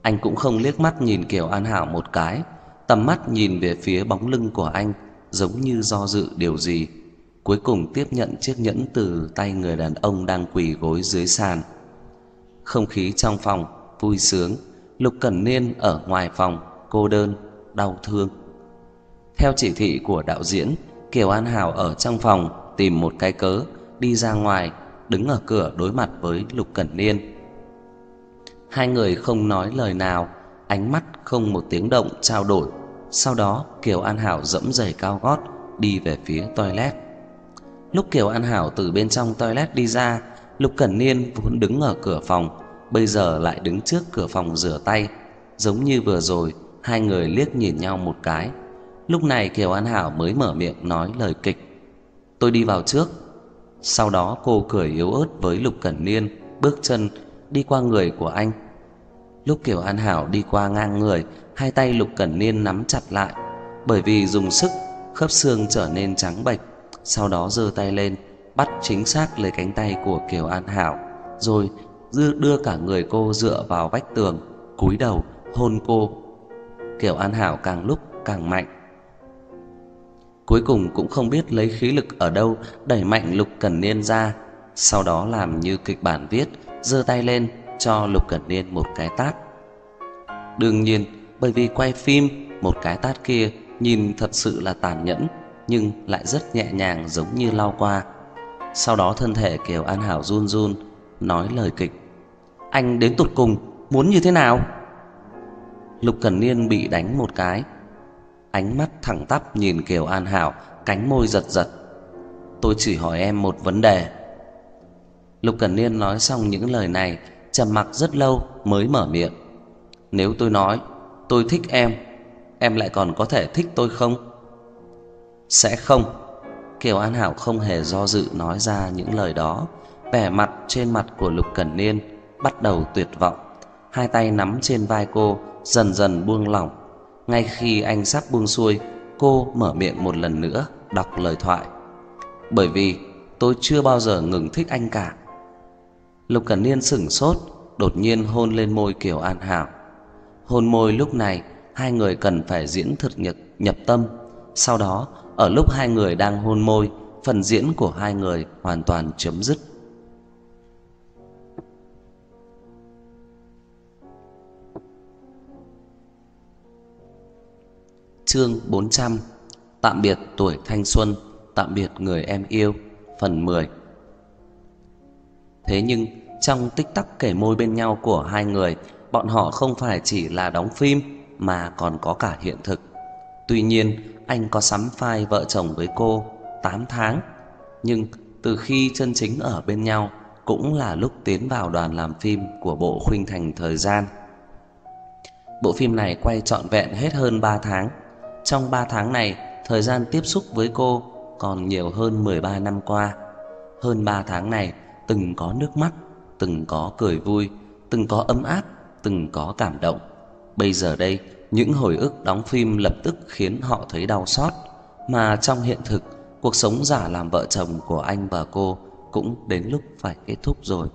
Anh cũng không liếc mắt nhìn Kiều An Hảo một cái. Tầm mắt nhìn về phía bóng lưng của anh Giống như do dự điều gì. Cuối cùng tiếp nhận chiếc nhẫn từ tay người đàn ông đang quỳ gối dưới sàn. Không khí trong phòng vui sướng. Lục Cẩn Niên ở ngoài phòng cô đơn, đau thương. Theo chỉ thị của đạo diễn Kiều An Hảo ở trong phòng tìm một cái cớ đi ra ngoài, đứng ở cửa đối mặt với Lục Cẩn Niên. Hai người không nói lời nào, ánh mắt không một tiếng động trao đổi. Sau đó, Kiều An Hảo dẫm giày cao gót đi về phía toilet. Lúc Kiều An Hảo từ bên trong toilet đi ra, Lục Cẩn Niên vốn đứng ở cửa phòng, bây giờ lại đứng trước cửa phòng rửa tay, giống như vừa rồi hai người liếc nhìn nhau một cái. Lúc này Kiều An Hảo mới mở miệng nói lời kịch. Tôi đi vào trước. Sau đó cô cười yếu ớt với Lục Cẩn Niên, bước chân đi qua người của anh. Lúc Kiều An Hảo đi qua ngang người, hai tay Lục Cẩn Niên nắm chặt lại, bởi vì dùng sức, khớp xương trở nên trắng bệch. Sau đó giơ tay lên, bắt chính xác lấy cánh tay của Kiều An Hảo, rồi đưa, đưa cả người cô dựa vào vách tường, cúi đầu hôn cô. Kiều An Hảo càng lúc càng mạnh, Cuối cùng cũng không biết lấy khí lực ở đâu đẩy mạnh Lục Cẩn Niên ra, sau đó làm như kịch bản viết, giơ tay lên cho Lục Cẩn Niên một cái tát. Đương nhiên, bởi vì quay phim, một cái tát kia nhìn thật sự là tàn nhẫn, nhưng lại rất nhẹ nhàng giống như lao qua. Sau đó thân thể Kiều An Hảo run run, nói lời kịch. Anh đến tụt cùng, muốn như thế nào? Lục Cẩn Niên bị đánh một cái, Ánh mắt thẳng tắp nhìn Kiều An Hảo Cánh môi giật giật Tôi chỉ hỏi em một vấn đề Lục Cẩn Niên nói xong những lời này trầm mặc rất lâu mới mở miệng. Nếu tôi nói Tôi thích em Em lại còn có thể thích tôi không? Sẽ không. Kiều An Hảo không hề do dự nói ra những lời đó. Vẻ mặt trên mặt của Lục Cẩn Niên Bắt đầu tuyệt vọng. Hai tay nắm trên vai cô Dần dần buông lỏng. Ngay khi anh sắp buông xuôi, cô mở miệng một lần nữa đọc lời thoại. Bởi vì tôi chưa bao giờ ngừng thích anh cả. Lục Cẩn Niên sững sốt, đột nhiên hôn lên môi Kiều An Hảo. Hôn môi lúc này hai người cần phải diễn thực nhập, nhập tâm. Sau đó, ở lúc hai người đang hôn môi, phần diễn của hai người hoàn toàn chấm dứt. Chương 400 Tạm biệt tuổi thanh xuân, tạm biệt người em yêu, phần 10 Thế nhưng trong tích tắc kể môi bên nhau của hai người, bọn họ không phải chỉ là đóng phim mà còn có cả hiện thực. Tuy nhiên, anh có sắm vai vợ chồng với cô 8 tháng, nhưng từ khi chân chính ở bên nhau cũng là lúc tiến vào đoàn làm phim của bộ khuynh thành thời gian. Bộ phim này quay trọn vẹn hết hơn 3 tháng. Trong 3 tháng này, thời gian tiếp xúc với cô còn nhiều hơn 13 năm qua. Hơn 3 tháng này, từng có nước mắt, từng có cười vui, từng có ấm áp, từng có cảm động. Bây giờ đây, những hồi ức đóng phim lập tức khiến họ thấy đau xót, mà trong hiện thực, cuộc sống giả làm vợ chồng của anh và cô cũng đến lúc phải kết thúc rồi.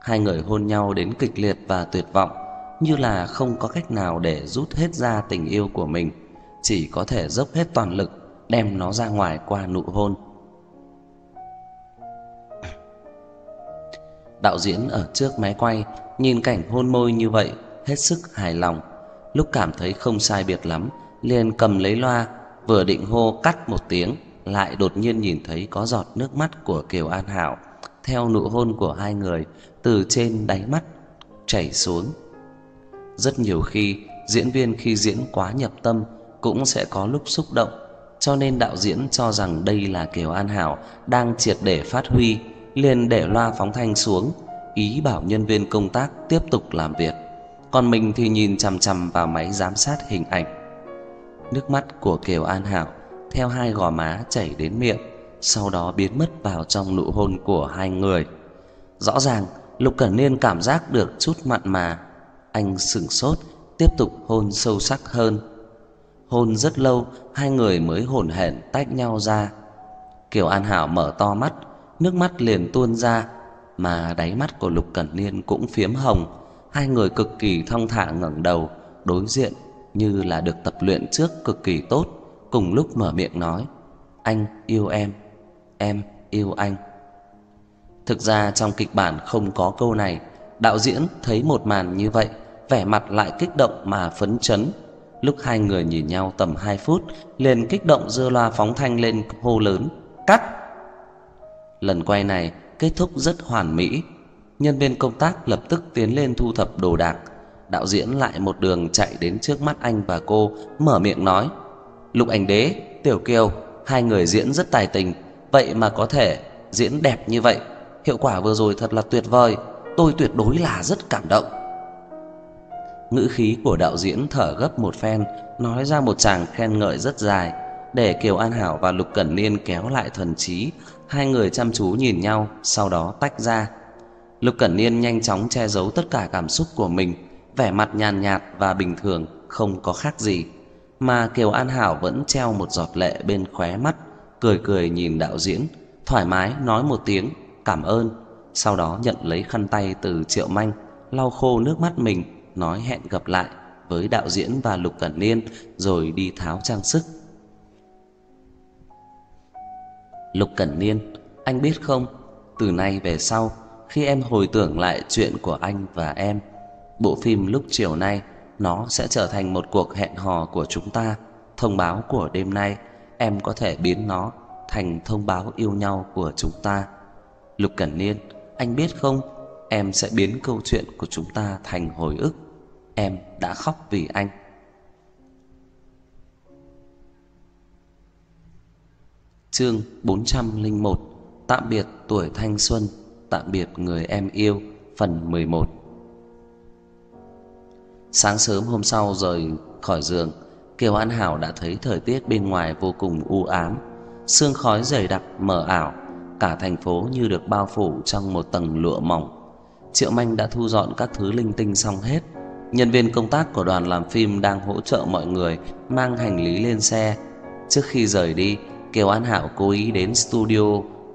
Hai người hôn nhau đến kịch liệt và tuyệt vọng, như là không có cách nào để rút hết ra tình yêu của mình, chỉ có thể dốc hết toàn lực đem nó ra ngoài qua nụ hôn. Đạo diễn ở trước máy quay nhìn cảnh hôn môi như vậy hết sức hài lòng. Lúc cảm thấy không sai biệt lắm, liền cầm lấy loa, vừa định hô cắt một tiếng, lại đột nhiên nhìn thấy có giọt nước mắt của Kiều An Hạo theo nụ hôn của hai người từ trên đáy mắt chảy xuống. Rất nhiều khi, diễn viên khi diễn quá nhập tâm cũng sẽ có lúc xúc động, cho nên đạo diễn cho rằng đây là Kiều An Hảo đang triệt để phát huy liền để loa phóng thanh xuống, ý bảo nhân viên công tác tiếp tục làm việc. Còn mình thì nhìn chằm chằm vào máy giám sát hình ảnh. Nước mắt của Kiều An Hảo theo hai gò má chảy đến miệng, sau đó biến mất vào trong nụ hôn của hai người. Rõ ràng, Lục Cẩn Niên cảm giác được chút mặn mà, anh sững sốt, tiếp tục hôn sâu sắc hơn. Hôn rất lâu, hai người mới hổn hển tách nhau ra. Kiều An Hảo mở to mắt, nước mắt liền tuôn ra, mà đáy mắt của Lục Cẩn Niên cũng phiếm hồng. Hai người cực kỳ thong thả ngẩng đầu, đối diện như là được tập luyện trước cực kỳ tốt, cùng lúc mở miệng nói: "Anh yêu em, em yêu anh." Thực ra trong kịch bản không có câu này, đạo diễn thấy một màn như vậy, vẻ mặt lại kích động mà phấn chấn. Lúc hai người nhìn nhau tầm 2 phút, liền kích động giơ loa phóng thanh lên hô lớn: "Cắt!" Lần quay này kết thúc rất hoàn mỹ. Nhân viên công tác lập tức tiến lên thu thập đồ đạc. Đạo diễn lại một đường chạy đến trước mắt anh và cô, mở miệng nói: "Lục Ảnh Đế, Tiểu Kiều, hai người diễn rất tài tình, vậy mà có thể diễn đẹp như vậy, hiệu quả vừa rồi thật là tuyệt vời, tôi tuyệt đối là rất cảm động." Ngữ khí của đạo diễn thở gấp một phen, nói ra một tràng khen ngợi rất dài, để Kiều An Hảo và Lục Cẩn Niên kéo lại thần trí, Hai người chăm chú nhìn nhau, sau đó tách ra. Lục Cẩn Niên nhanh chóng che giấu tất cả cảm xúc của mình, vẻ mặt nhàn nhạt và bình thường, không có khác gì. Mà Kiều An Hảo vẫn treo một giọt lệ bên khóe mắt, cười cười nhìn đạo diễn, thoải mái nói một tiếng cảm ơn, sau đó nhận lấy khăn tay từ Triệu Manh, lau khô nước mắt mình, nói hẹn gặp lại với đạo diễn và Lục Cẩn Niên rồi đi tháo trang sức. Lục Cẩn Niên, anh biết không, từ nay về sau, khi em hồi tưởng lại chuyện của anh và em, bộ phim lúc chiều nay nó sẽ trở thành một cuộc hẹn hò của chúng ta, thông báo của đêm nay, em có thể biến nó thành thông báo yêu nhau của chúng ta. Lục Cẩn Niên, anh biết không, em sẽ biến câu chuyện của chúng ta thành hồi ức. Em đã khóc vì anh. Chương 401 Tạm biệt tuổi thanh xuân, Tạm biệt người em yêu, Phần 11 Sáng sớm hôm sau rời khỏi giường, Kiều An Hảo đã thấy thời tiết bên ngoài vô cùng u ám. Sương khói dày đặc mờ ảo, Cả thành phố như được bao phủ trong một tầng lụa mỏng. Triệu Manh đã thu dọn các thứ linh tinh xong hết. Nhân viên công tác của đoàn làm phim đang hỗ trợ mọi người mang hành lý lên xe. Trước khi rời đi Kiều An Hạo cố ý đến studio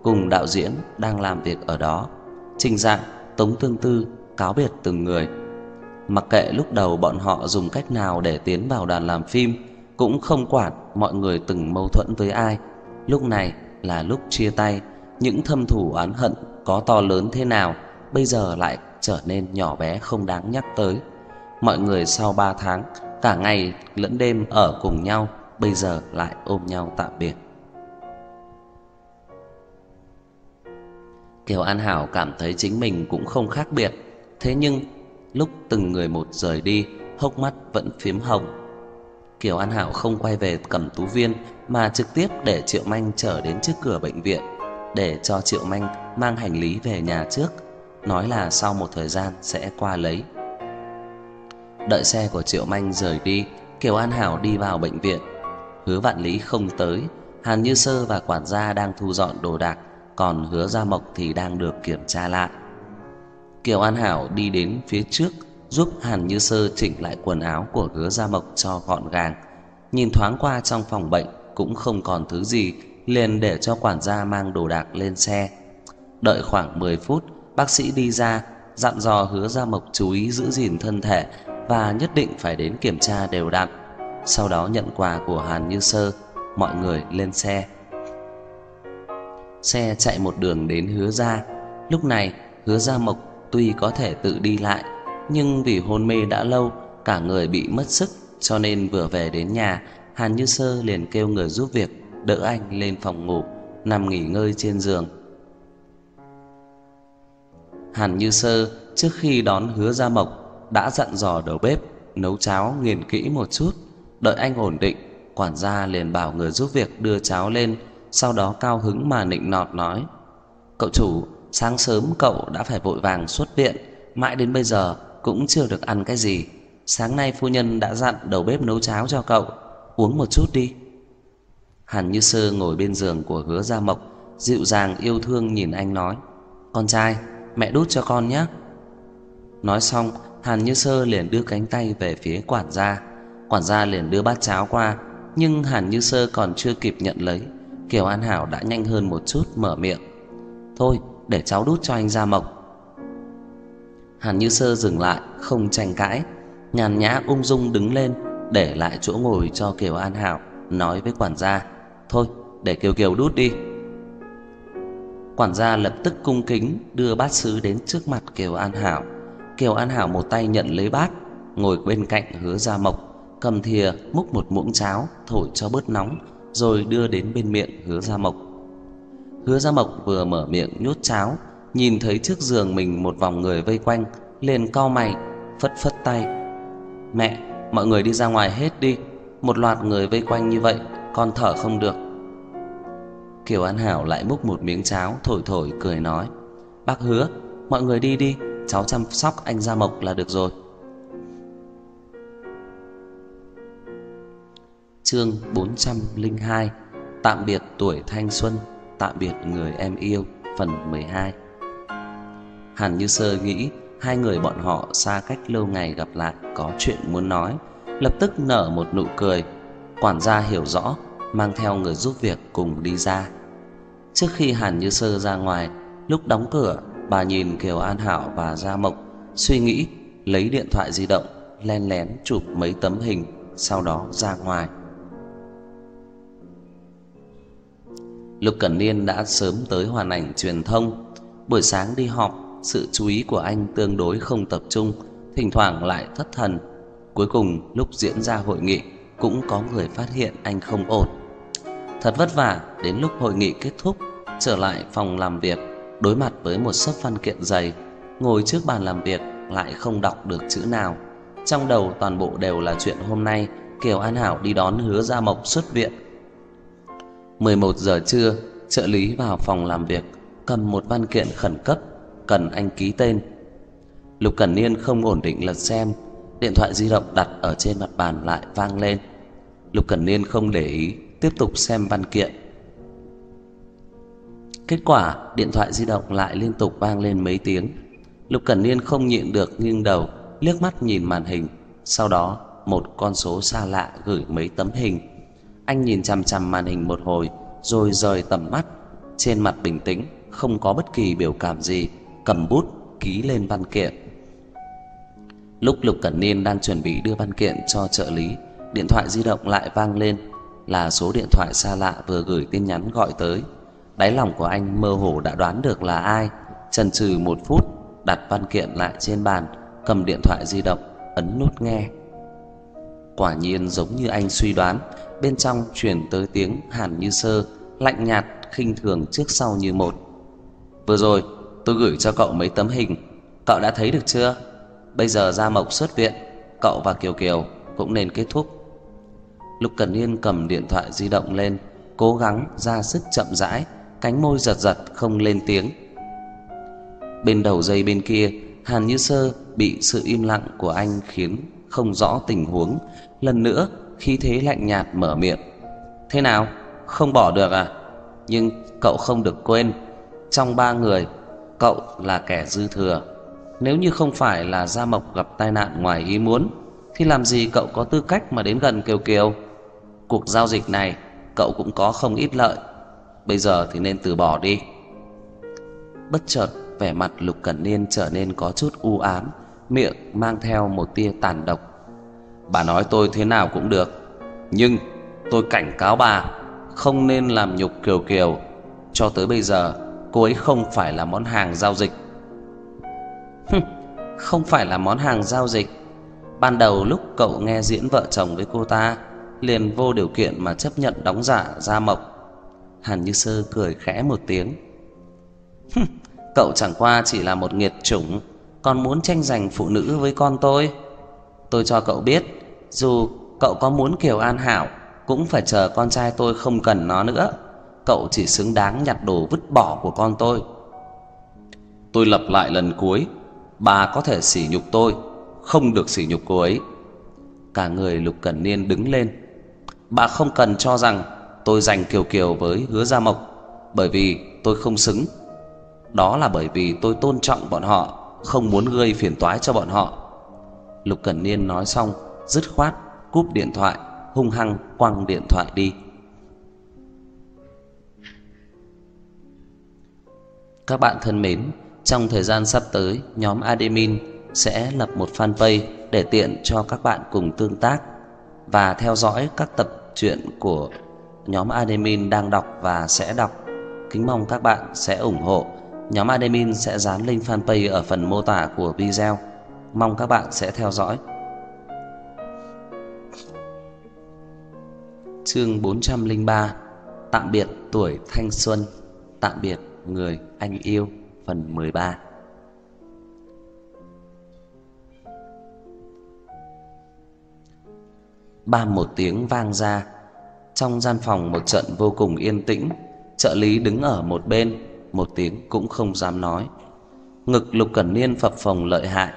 cùng đạo diễn đang làm việc ở đó, trình dạng, tống tương tư, cáo biệt từng người. Mặc kệ lúc đầu bọn họ dùng cách nào để tiến vào đoàn làm phim, cũng không quản mọi người từng mâu thuẫn với ai. Lúc này là lúc chia tay, những thâm thù oán hận có to lớn thế nào bây giờ lại trở nên nhỏ bé không đáng nhắc tới. Mọi người sau 3 tháng cả ngày lẫn đêm ở cùng nhau, bây giờ lại ôm nhau tạm biệt. Kiều An Hảo cảm thấy chính mình cũng không khác biệt, thế nhưng lúc từng người một rời đi, hốc mắt vẫn phím hồng. Kiều An Hảo không quay về Cẩm Tú Viên mà trực tiếp để Triệu Manh trở đến trước cửa bệnh viện để cho Triệu Manh mang hành lý về nhà trước, nói là sau một thời gian sẽ qua lấy. Đợi xe của Triệu Manh rời đi, Kiều An Hảo đi vào bệnh viện. Hứa Vạn Lý không tới, Hàn Như Sơ và quản gia đang thu dọn đồ đạc, còn Hứa Gia Mộc thì đang được kiểm tra lại. Kiều An Hảo đi đến phía trước, giúp Hàn Như Sơ chỉnh lại quần áo của Hứa Gia Mộc cho gọn gàng. Nhìn thoáng qua trong phòng bệnh cũng không còn thứ gì, liền để cho quản gia mang đồ đạc lên xe. Đợi khoảng 10 phút, bác sĩ đi ra, dặn dò Hứa Gia Mộc chú ý giữ gìn thân thể và nhất định phải đến kiểm tra đều đặn. Sau đó nhận quà của Hàn Như Sơ, mọi người lên xe. Xe chạy một đường đến Hứa gia. Lúc này, Hứa Gia Mộc tuy có thể tự đi lại, nhưng vì hôn mê đã lâu, cả người bị mất sức, cho nên vừa về đến nhà, Hàn Như Sơ liền kêu người giúp việc đỡ anh lên phòng ngủ, nằm nghỉ ngơi trên giường. Hàn Như Sơ trước khi đón Hứa Gia Mộc đã dặn dò đầu bếp nấu cháo nghiền kỹ một chút, đợi anh ổn định, quản gia liền bảo người giúp việc đưa cháo lên, sau đó cao hứng mà nịnh nọt nói: "Cậu chủ, sáng sớm cậu đã phải vội vàng xuất viện, mãi đến bây giờ cũng chưa được ăn cái gì. Sáng nay phu nhân đã dặn đầu bếp nấu cháo cho cậu, uống một chút đi." Hàn Như Sơ ngồi bên giường của Hứa Gia Mộc, dịu dàng yêu thương nhìn anh nói: "Con trai, mẹ đút cho con nhé." Nói xong, Hàn Như Sơ liền đưa cánh tay về phía quản gia. Quản gia liền đưa bát cháo qua, nhưng Hàn Như Sơ còn chưa kịp nhận lấy, Kiều An Hảo đã nhanh hơn một chút mở miệng. "Thôi, để cháu đút cho anh ra Mộc." Hàn Như Sơ dừng lại, không tranh cãi, nhàn nhã ung dung đứng lên, để lại chỗ ngồi cho Kiều An Hảo, nói với quản gia: "Thôi, để Kiều Kiều đút đi." Quản gia lập tức cung kính đưa bát sứ đến trước mặt Kiều An Hảo. Kiều An Hảo một tay nhận lấy bát, ngồi bên cạnh Hứa Gia Mộc, cầm thìa múc một muỗng cháo thổi cho bớt nóng, rồi đưa đến bên miệng Hứa Gia Mộc. Hứa Gia Mộc vừa mở miệng nhốt cháo, nhìn thấy trước giường mình một vòng người vây quanh, liền cau mày, phất phất tay. "Mẹ, mọi người đi ra ngoài hết đi, một loạt người vây quanh như vậy, con thở không được." Kiều An Hảo lại múc một miếng cháo thổi thổi cười nói: "Bác Hứa, mọi người đi đi, cháu chăm sóc anh Gia Mộc là được rồi." Chương 402: Tạm biệt tuổi thanh xuân, tạm biệt người em yêu, phần 12. Hàn Như Sơ nghĩ hai người bọn họ xa cách lâu ngày gặp lại có chuyện muốn nói, lập tức nở một nụ cười. Quản gia hiểu rõ, mang theo người giúp việc cùng đi ra. Trước khi Hàn Như Sơ ra ngoài, lúc đóng cửa, bà nhìn Kiều An Hảo và Gia Mộc, suy nghĩ, lấy điện thoại di động, len lén chụp mấy tấm hình, sau đó ra ngoài. Lục Cẩn Niên đã sớm tới hoàn ảnh truyền thông, buổi sáng đi họp, sự chú ý của anh tương đối không tập trung, thỉnh thoảng lại thất thần. Cuối cùng lúc diễn ra hội nghị cũng có người phát hiện anh không ổn. Thật vất vả đến lúc hội nghị kết thúc, trở lại phòng làm việc, đối mặt với một sấp văn kiện dày, ngồi trước bàn làm việc lại không đọc được chữ nào. Trong đầu toàn bộ đều là chuyện hôm nay Kiều An Hảo đi đón Hứa Gia Mộc xuất viện 11 giờ trưa, trợ lý vào phòng làm việc, cầm một văn kiện khẩn cấp cần anh ký tên. Lục Cẩn Niên không ổn định lật xem, điện thoại di động đặt ở trên mặt bàn lại vang lên. Lục Cẩn Niên không để ý, tiếp tục xem văn kiện. Kết quả, điện thoại di động lại liên tục vang lên mấy tiếng. Lục Cẩn Niên không nhịn được nghiêng đầu, liếc mắt nhìn màn hình, sau đó một con số xa lạ gửi mấy tấm hình anh nhìn chằm chằm màn hình một hồi rồi rời tầm mắt, trên mặt bình tĩnh, không có bất kỳ biểu cảm gì, cầm bút ký lên văn kiện. Lúc Lục Cẩn Niên đang chuẩn bị đưa văn kiện cho trợ lý, điện thoại di động lại vang lên, là số điện thoại xa lạ vừa gửi tin nhắn gọi tới. Đáy lòng của anh mơ hồ đã đoán được là ai, chần chừ một phút, đặt văn kiện lại trên bàn, cầm điện thoại di động, ấn nút nghe. Quả nhiên giống như anh suy đoán, bên trong truyền tới tiếng Hàn Như Sơ lạnh nhạt khinh thường trước sau như một. "Vừa rồi tôi gửi cho cậu mấy tấm hình, cậu đã thấy được chưa? Bây giờ Gia Mộc xuất viện, cậu và Kiều Kiều cũng nên kết thúc." Lục Cẩn Niên cầm điện thoại di động lên, cố gắng ra sức chậm rãi, cánh môi giật giật không lên tiếng. Bên đầu dây bên kia, Hàn Như Sơ bị sự im lặng của anh khiến không rõ tình huống, lần nữa khí thế lạnh nhạt mở miệng. "Thế nào? Không bỏ được à? Nhưng cậu không được quên, trong ba người, cậu là kẻ dư thừa. Nếu như không phải là Gia Mộc gặp tai nạn ngoài ý muốn, thì làm gì cậu có tư cách mà đến gần Kiều Kiều? Cuộc giao dịch này cậu cũng có không ít lợi, bây giờ thì nên từ bỏ đi." Bất chợt, vẻ mặt Lục Cẩn Niên trở nên có chút u ám, miệng mang theo một tia tàn độc. "Bà nói tôi thế nào cũng được, nhưng tôi cảnh cáo bà không nên làm nhục Kiều Kiều. Cho tới bây giờ, cô ấy không phải là món hàng giao dịch." Không phải là món hàng giao dịch. Ban đầu lúc cậu nghe diễn vợ chồng với cô ta, liền vô điều kiện mà chấp nhận đóng giả Gia Mộc. Hàn Như Sơ cười khẽ một tiếng. Cậu chẳng qua chỉ là một nghiệt chủng, còn muốn tranh giành phụ nữ với con tôi. Tôi cho cậu biết, dù cậu có muốn Kiều An Hảo, cũng phải chờ con trai tôi không cần nó nữa. Cậu chỉ xứng đáng nhặt đồ vứt bỏ của con tôi. Tôi lặp lại lần cuối, bà có thể sỉ nhục tôi, không được sỉ nhục cô ấy. Cả người Lục Cẩn Niên đứng lên. Bà không cần cho rằng tôi giành Kiều Kiều với Hứa Gia Mộc, bởi vì tôi không xứng. Đó là bởi vì tôi tôn trọng bọn họ, không muốn gây phiền toái cho bọn họ. Lục Cẩn Niên nói xong, dứt khoát cúp điện thoại, hung hăng quăng điện thoại đi. Các bạn thân mến, trong thời gian sắp tới, nhóm admin sẽ lập một fanpage để tiện cho các bạn cùng tương tác và theo dõi các tập truyện của nhóm admin đang đọc và sẽ đọc. Kính mong các bạn sẽ ủng hộ. Nhóm admin sẽ dán link fanpage ở phần mô tả của video. Mong các bạn sẽ theo dõi. Chương 403 Tạm biệt tuổi thanh xuân, Tạm biệt người anh yêu, Phần 13 ba một tiếng vang ra, Trong gian phòng một trận vô cùng yên tĩnh, Trợ lý đứng ở một bên, Một tiếng cũng không dám nói. Ngực Lục Cẩn Niên phập phồng lợi hại,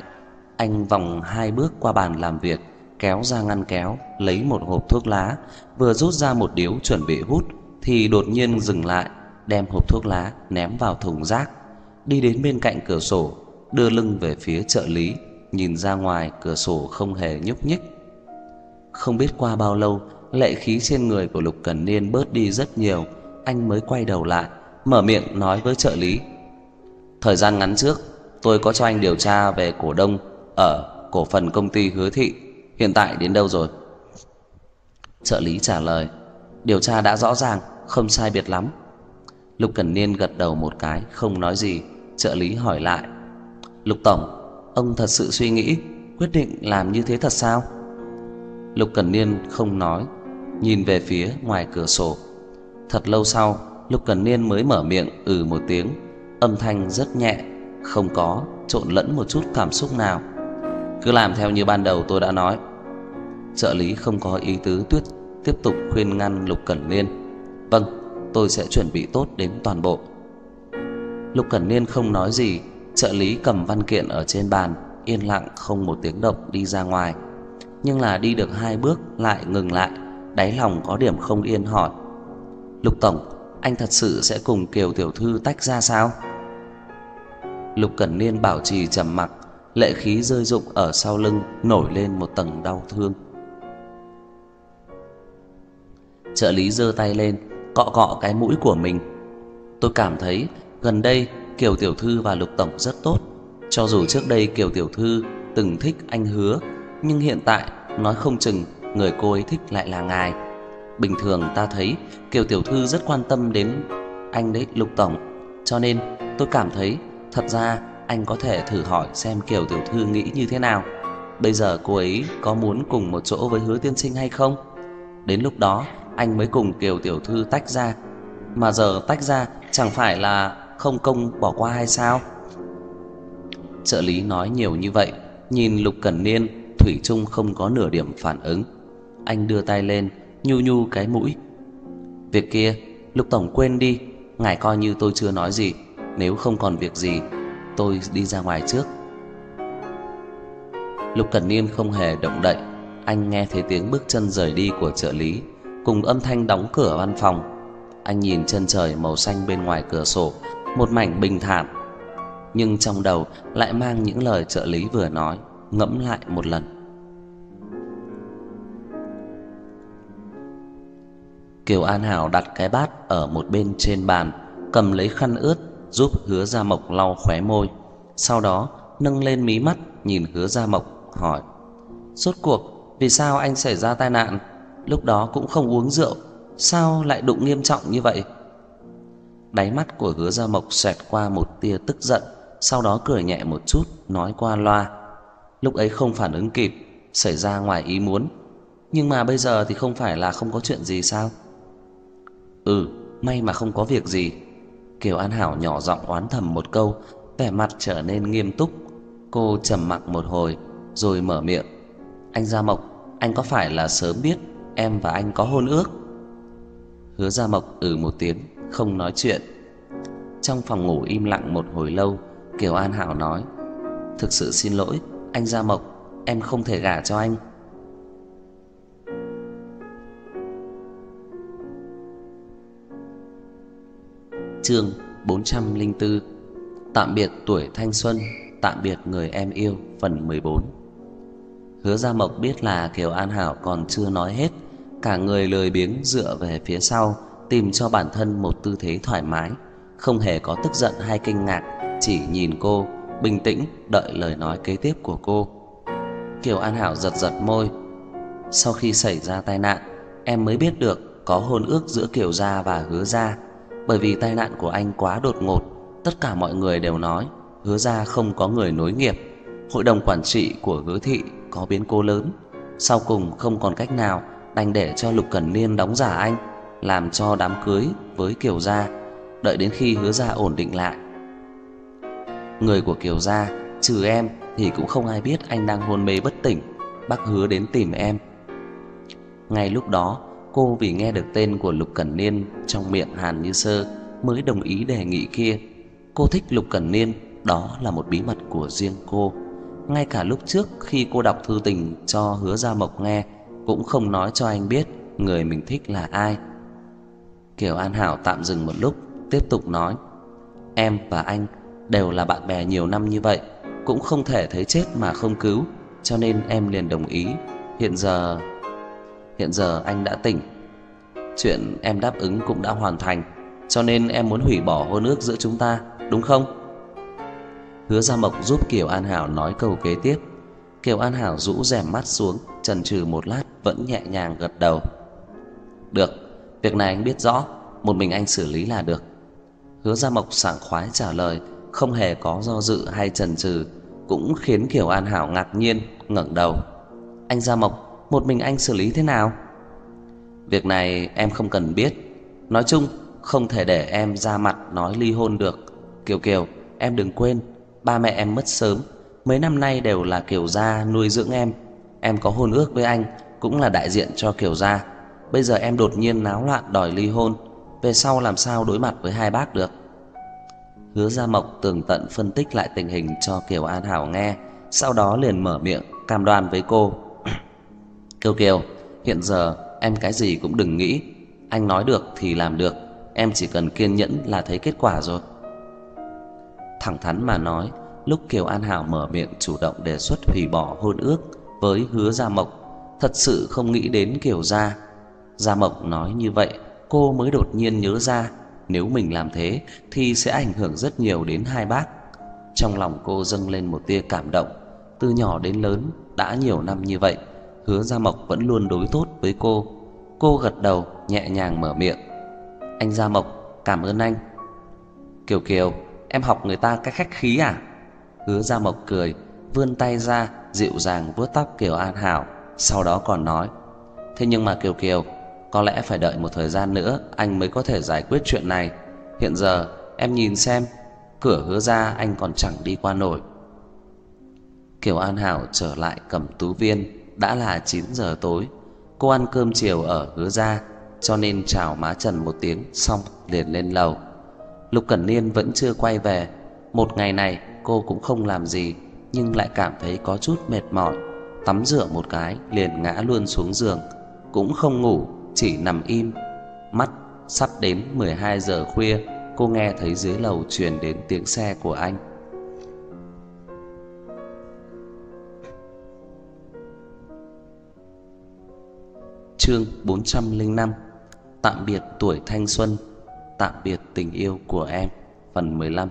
Anh vòng hai bước qua bàn làm việc kéo ra ngăn kéo, lấy một hộp thuốc lá, vừa rút ra một điếu chuẩn bị hút thì đột nhiên dừng lại, đem hộp thuốc lá ném vào thùng rác, đi đến bên cạnh cửa sổ, đưa lưng về phía trợ lý, nhìn ra ngoài cửa sổ không hề nhúc nhích. Không biết qua bao lâu, lệ khí trên người của Lục Cẩn Niên bớt đi rất nhiều, anh mới quay đầu lại, mở miệng nói với trợ lý: "Thời gian ngắn trước, tôi có cho anh điều tra về cổ đông ở cổ phần công ty Hứa Thị Hiện tại đến đâu rồi? Trợ lý trả lời, Điều tra đã rõ ràng, Không sai biệt lắm. Lục Cẩn Niên gật đầu một cái, Không nói gì. Trợ lý hỏi lại, Lục Tổng, Ông thật sự suy nghĩ, Quyết định làm như thế thật sao? Lục Cẩn Niên không nói, Nhìn về phía ngoài cửa sổ. Thật lâu sau, Lục Cẩn Niên mới mở miệng ừ một tiếng. Âm thanh rất nhẹ, Không có trộn lẫn một chút cảm xúc nào cứ làm theo như ban đầu tôi đã nói. Trợ lý không có ý tứ tuyết Tiếp tục khuyên ngăn Lục Cẩn Niên. Vâng tôi sẽ chuẩn bị tốt đến toàn bộ. Lục Cẩn Niên không nói gì, Trợ lý cầm văn kiện ở trên bàn, Yên lặng không một tiếng động đi ra ngoài. Nhưng là đi được hai bước Lại ngừng lại, Đáy lòng có điểm không yên hỏi. Lục Tổng, Anh thật sự sẽ cùng Kiều Tiểu Thư tách ra sao? Lục Cẩn Niên bảo trì trầm mặc lệ khí rơi rụng ở sau lưng nổi lên một tầng đau thương. Trợ lý giơ tay lên, cọ cọ cái mũi của mình. Tôi cảm thấy gần đây Kiều tiểu thư và Lục tổng rất tốt, cho dù trước đây Kiều tiểu thư từng thích anh Hứa, nhưng hiện tại nói không chừng người cô ấy thích lại là ngài. Bình thường ta thấy Kiều tiểu thư rất quan tâm đến anh đấy Lục tổng, cho nên tôi cảm thấy thật ra anh có thể thử hỏi xem Kiều tiểu thư nghĩ như thế nào. Bây giờ cô ấy có muốn cùng một chỗ với Hứa tiên sinh hay không? Đến lúc đó anh mới cùng Kiều tiểu thư tách ra. Mà giờ tách ra chẳng phải là không công bỏ qua hay sao? Trợ lý nói nhiều như vậy, nhìn Lục Cẩn Niên, thủy chung không có nửa điểm phản ứng. Anh đưa tay lên, nhu nhu cái mũi. Việc kia, Lục tổng quên đi, ngài coi như tôi chưa nói gì, nếu không còn việc gì, tôi đi ra ngoài trước. Lục Cẩn Niên không hề động đậy, anh nghe thấy tiếng bước chân rời đi của trợ lý, cùng âm thanh đóng cửa văn phòng. Anh nhìn chân trời màu xanh bên ngoài cửa sổ, một mảnh bình thản. Nhưng trong đầu lại mang những lời trợ lý vừa nói, ngẫm lại một lần. Kiều An Hảo đặt cái bát ở một bên trên bàn, cầm lấy khăn ướt giúp Hứa Gia Mộc lau khóe môi, sau đó nâng lên mí mắt nhìn Hứa Gia Mộc hỏi: "Rốt cuộc vì sao anh xảy ra tai nạn? Lúc đó cũng không uống rượu, sao lại đụng nghiêm trọng như vậy?" Đáy mắt của Hứa Gia Mộc xẹt qua một tia tức giận, sau đó cười nhẹ một chút, nói qua loa: "Lúc ấy không phản ứng kịp, xảy ra ngoài ý muốn, nhưng mà bây giờ thì không phải là không có chuyện gì sao?" "Ừ, may mà không có việc gì." Kiều An Hảo nhỏ giọng oán thầm một câu, vẻ mặt trở nên nghiêm túc. Cô trầm mặc một hồi rồi mở miệng, "Anh Gia Mộc, anh có phải là sớm biết em và anh có hôn ước?" Hứa Gia Mộc ừ một tiếng, không nói chuyện. Trong phòng ngủ im lặng một hồi lâu, Kiều An Hảo nói: "Thực sự xin lỗi, anh Gia Mộc, em không thể gả cho anh." Chương 404 Tạm biệt tuổi thanh xuân, tạm biệt người em yêu phần 14 Hứa Gia Mộc biết là Kiều An Hảo còn chưa nói hết Cả người lười biếng dựa về phía sau Tìm cho bản thân một tư thế thoải mái Không hề có tức giận hay kinh ngạc Chỉ nhìn cô, bình tĩnh đợi lời nói kế tiếp của cô. Kiều An Hảo giật giật môi. Sau khi xảy ra tai nạn Em mới biết được có hôn ước giữa Kiều Gia và Hứa Gia bởi vì tai nạn của anh quá đột ngột, tất cả mọi người đều nói Hứa gia không có người nối nghiệp. Hội đồng quản trị của Hứa thị có biến cố lớn, sau cùng không còn cách nào đành để cho Lục Cẩn Niên đóng giả anh, làm cho đám cưới với Kiều gia, đợi đến khi Hứa gia ổn định lại. Người của Kiều gia trừ em thì cũng không ai biết anh đang hôn mê bất tỉnh, bác Hứa đến tìm em. Ngay lúc đó, Cô vì nghe được tên của Lục Cẩn Niên trong miệng Hàn Như Sơ mới đồng ý đề nghị kia. Cô thích Lục Cẩn Niên, đó là một bí mật của riêng cô. Ngay cả lúc trước khi cô đọc thư tình cho Hứa Gia Mộc nghe, cũng không nói cho anh biết người mình thích là ai. Kiều An Hảo tạm dừng một lúc, tiếp tục nói: "Em và anh đều là bạn bè nhiều năm như vậy, cũng không thể thấy chết mà không cứu, cho nên em liền đồng ý. Hiện giờ Hiện giờ anh đã tỉnh. Chuyện em đáp ứng cũng đã hoàn thành, Cho nên em muốn hủy bỏ hôn ước giữa chúng ta, Đúng không? Hứa Gia Mộc giúp Kiều An Hảo nói câu kế tiếp. Kiều An Hảo rũ rèm mắt xuống, Chần chừ một lát, vẫn nhẹ nhàng gật đầu. Được, Việc này anh biết rõ, Một mình anh xử lý là được. Hứa Gia Mộc sảng khoái trả lời, Không hề có do dự hay chần chừ, Cũng khiến Kiều An Hảo ngạc nhiên, ngẩng đầu. Anh Gia Mộc một mình anh xử lý thế nào? Việc này em không cần biết. Nói chung, không thể để em ra mặt nói ly hôn được. Kiều Kiều, em đừng quên, ba mẹ em mất sớm, mấy năm nay đều là Kiều gia nuôi dưỡng em. Em có hôn ước với anh cũng là đại diện cho Kiều gia. Bây giờ em đột nhiên náo loạn đòi ly hôn, về sau làm sao đối mặt với hai bác được? Hứa Gia Mộc tường tận phân tích lại tình hình cho Kiều An Hảo nghe, sau đó liền mở miệng cam đoan với cô. Kiều Kiều, hiện giờ em cái gì cũng đừng nghĩ, anh nói được thì làm được, em chỉ cần kiên nhẫn là thấy kết quả rồi. Thẳng thắn mà nói, lúc Kiều An Hảo mở miệng chủ động đề xuất hủy bỏ hôn ước với Hứa Gia Mộc, thật sự không nghĩ đến Kiều gia. Gia Mộc nói như vậy, cô mới đột nhiên nhớ ra, nếu mình làm thế thì sẽ ảnh hưởng rất nhiều đến hai bác. Trong lòng cô dâng lên một tia cảm động, từ nhỏ đến lớn đã nhiều năm như vậy, Hứa Gia Mộc vẫn luôn đối tốt với cô. Cô gật đầu, nhẹ nhàng mở miệng. "Anh Gia Mộc, cảm ơn anh." "Kiều Kiều, em học người ta cách khách khí à?" Hứa Gia Mộc cười, vươn tay ra, dịu dàng vuốt tóc Kiều An Hảo, sau đó còn nói: "Thế nhưng mà Kiều Kiều, có lẽ phải đợi một thời gian nữa anh mới có thể giải quyết chuyện này. Hiện giờ em nhìn xem, cửa hứa ra anh còn chẳng đi qua nổi." Kiều An Hảo trở lại cầm Tú Viên đã là 9 giờ tối. Cô ăn cơm chiều ở hứa gia, cho nên chào má Trần một tiếng xong liền lên lầu. Lục Cẩn Niên vẫn chưa quay về. Một ngày này cô cũng không làm gì, nhưng lại cảm thấy có chút mệt mỏi. Tắm rửa một cái liền ngã luôn xuống giường, cũng không ngủ, chỉ nằm im. Mắt sắp đến 12 giờ khuya, cô nghe thấy dưới lầu truyền đến tiếng xe của anh. Chương 405 Tạm biệt tuổi thanh xuân, Tạm biệt tình yêu của em, Phần 15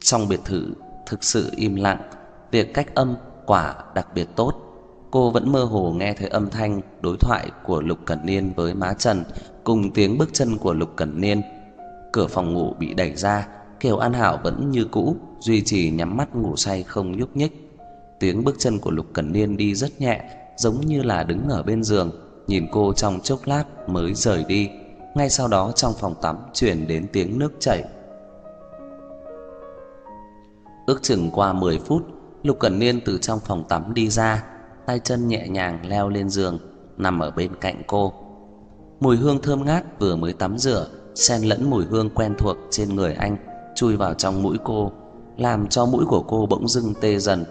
Trong biệt thự thực sự im lặng, Việc cách âm quả đặc biệt tốt. Cô vẫn mơ hồ nghe thấy âm thanh đối thoại của Lục Cẩn Niên với má Trần Cùng tiếng bước chân của Lục Cẩn Niên. Cửa phòng ngủ bị đẩy ra, Kiều An Hảo vẫn như cũ, Duy trì nhắm mắt ngủ say không nhúc nhích. Tiếng bước chân của Lục Cẩn Niên đi rất nhẹ giống như là đứng ở bên giường, nhìn cô trong chốc lát mới rời đi. Ngay sau đó trong phòng tắm truyền đến tiếng nước chảy. Ước chừng qua 10 phút, Lục Cẩn Niên từ trong phòng tắm đi ra, tay chân nhẹ nhàng leo lên giường, nằm ở bên cạnh cô. Mùi hương thơm ngát vừa mới tắm rửa, xen lẫn mùi hương quen thuộc trên người anh, chui vào trong mũi cô, làm cho mũi của cô bỗng dưng tê dần,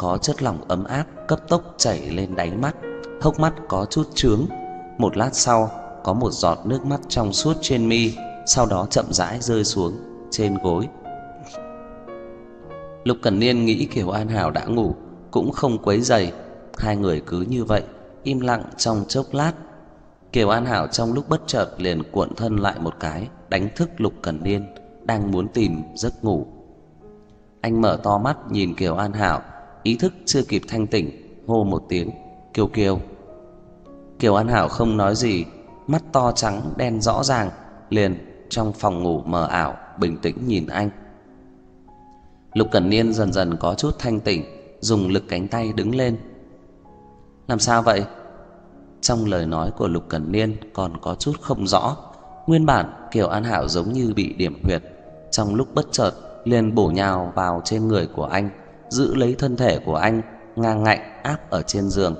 có chất lỏng ấm áp cấp tốc chảy lên đáy mắt, hốc mắt có chút trướng. Một lát sau, có một giọt nước mắt trong suốt trên mi, sau đó chậm rãi rơi xuống trên gối. Lục Cẩn Niên nghĩ Kiều An Hảo đã ngủ, cũng không quấy rầy, hai người cứ như vậy im lặng trong chốc lát. Kiều An Hảo trong lúc bất chợt liền cuộn thân lại một cái, đánh thức Lục Cẩn Niên đang muốn tìm giấc ngủ. Anh mở to mắt nhìn Kiều An Hảo, ý thức chưa kịp thanh tỉnh, hô một tiếng, "Kiều Kiều." Kiều An Hảo không nói gì, mắt to trắng đen rõ ràng, liền trong phòng ngủ mờ ảo bình tĩnh nhìn anh. Lục Cẩn Niên dần dần có chút thanh tỉnh, dùng lực cánh tay đứng lên. "Làm sao vậy?" Trong lời nói của Lục Cẩn Niên còn có chút không rõ. Nguyên bản Kiều An Hảo giống như bị điểm huyệt, trong lúc bất chợt liền bổ nhào vào trên người của anh, giữ lấy thân thể của anh ngang ngạnh áp ở trên giường.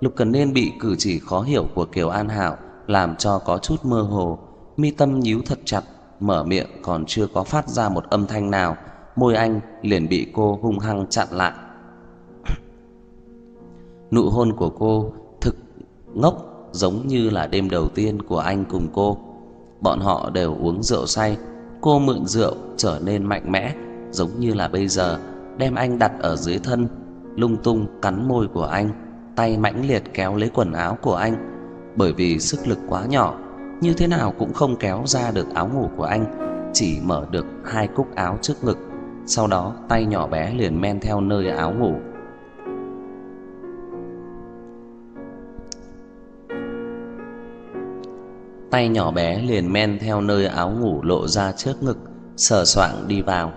Lục Cần Niên bị cử chỉ khó hiểu của Kiều An Hảo làm cho có chút mơ hồ, mi tâm nhíu thật chặt, mở miệng còn chưa có phát ra một âm thanh nào, môi anh liền bị cô hung hăng chặn lại. Nụ hôn của cô thực ngốc giống như là đêm đầu tiên của anh cùng cô. Bọn họ đều uống rượu say, cô mượn rượu trở nên mạnh mẽ, giống như là bây giờ đem anh đặt ở dưới thân, lung tung cắn môi của anh, tay mãnh liệt kéo lấy quần áo của anh, bởi vì sức lực quá nhỏ, như thế nào cũng không kéo ra được áo ngủ của anh, chỉ mở được hai cúc áo trước ngực. Sau đó, tay nhỏ bé liền men theo nơi áo ngủ. Tay nhỏ bé liền men theo nơi áo ngủ lộ ra trước ngực, sờ soạng đi vào.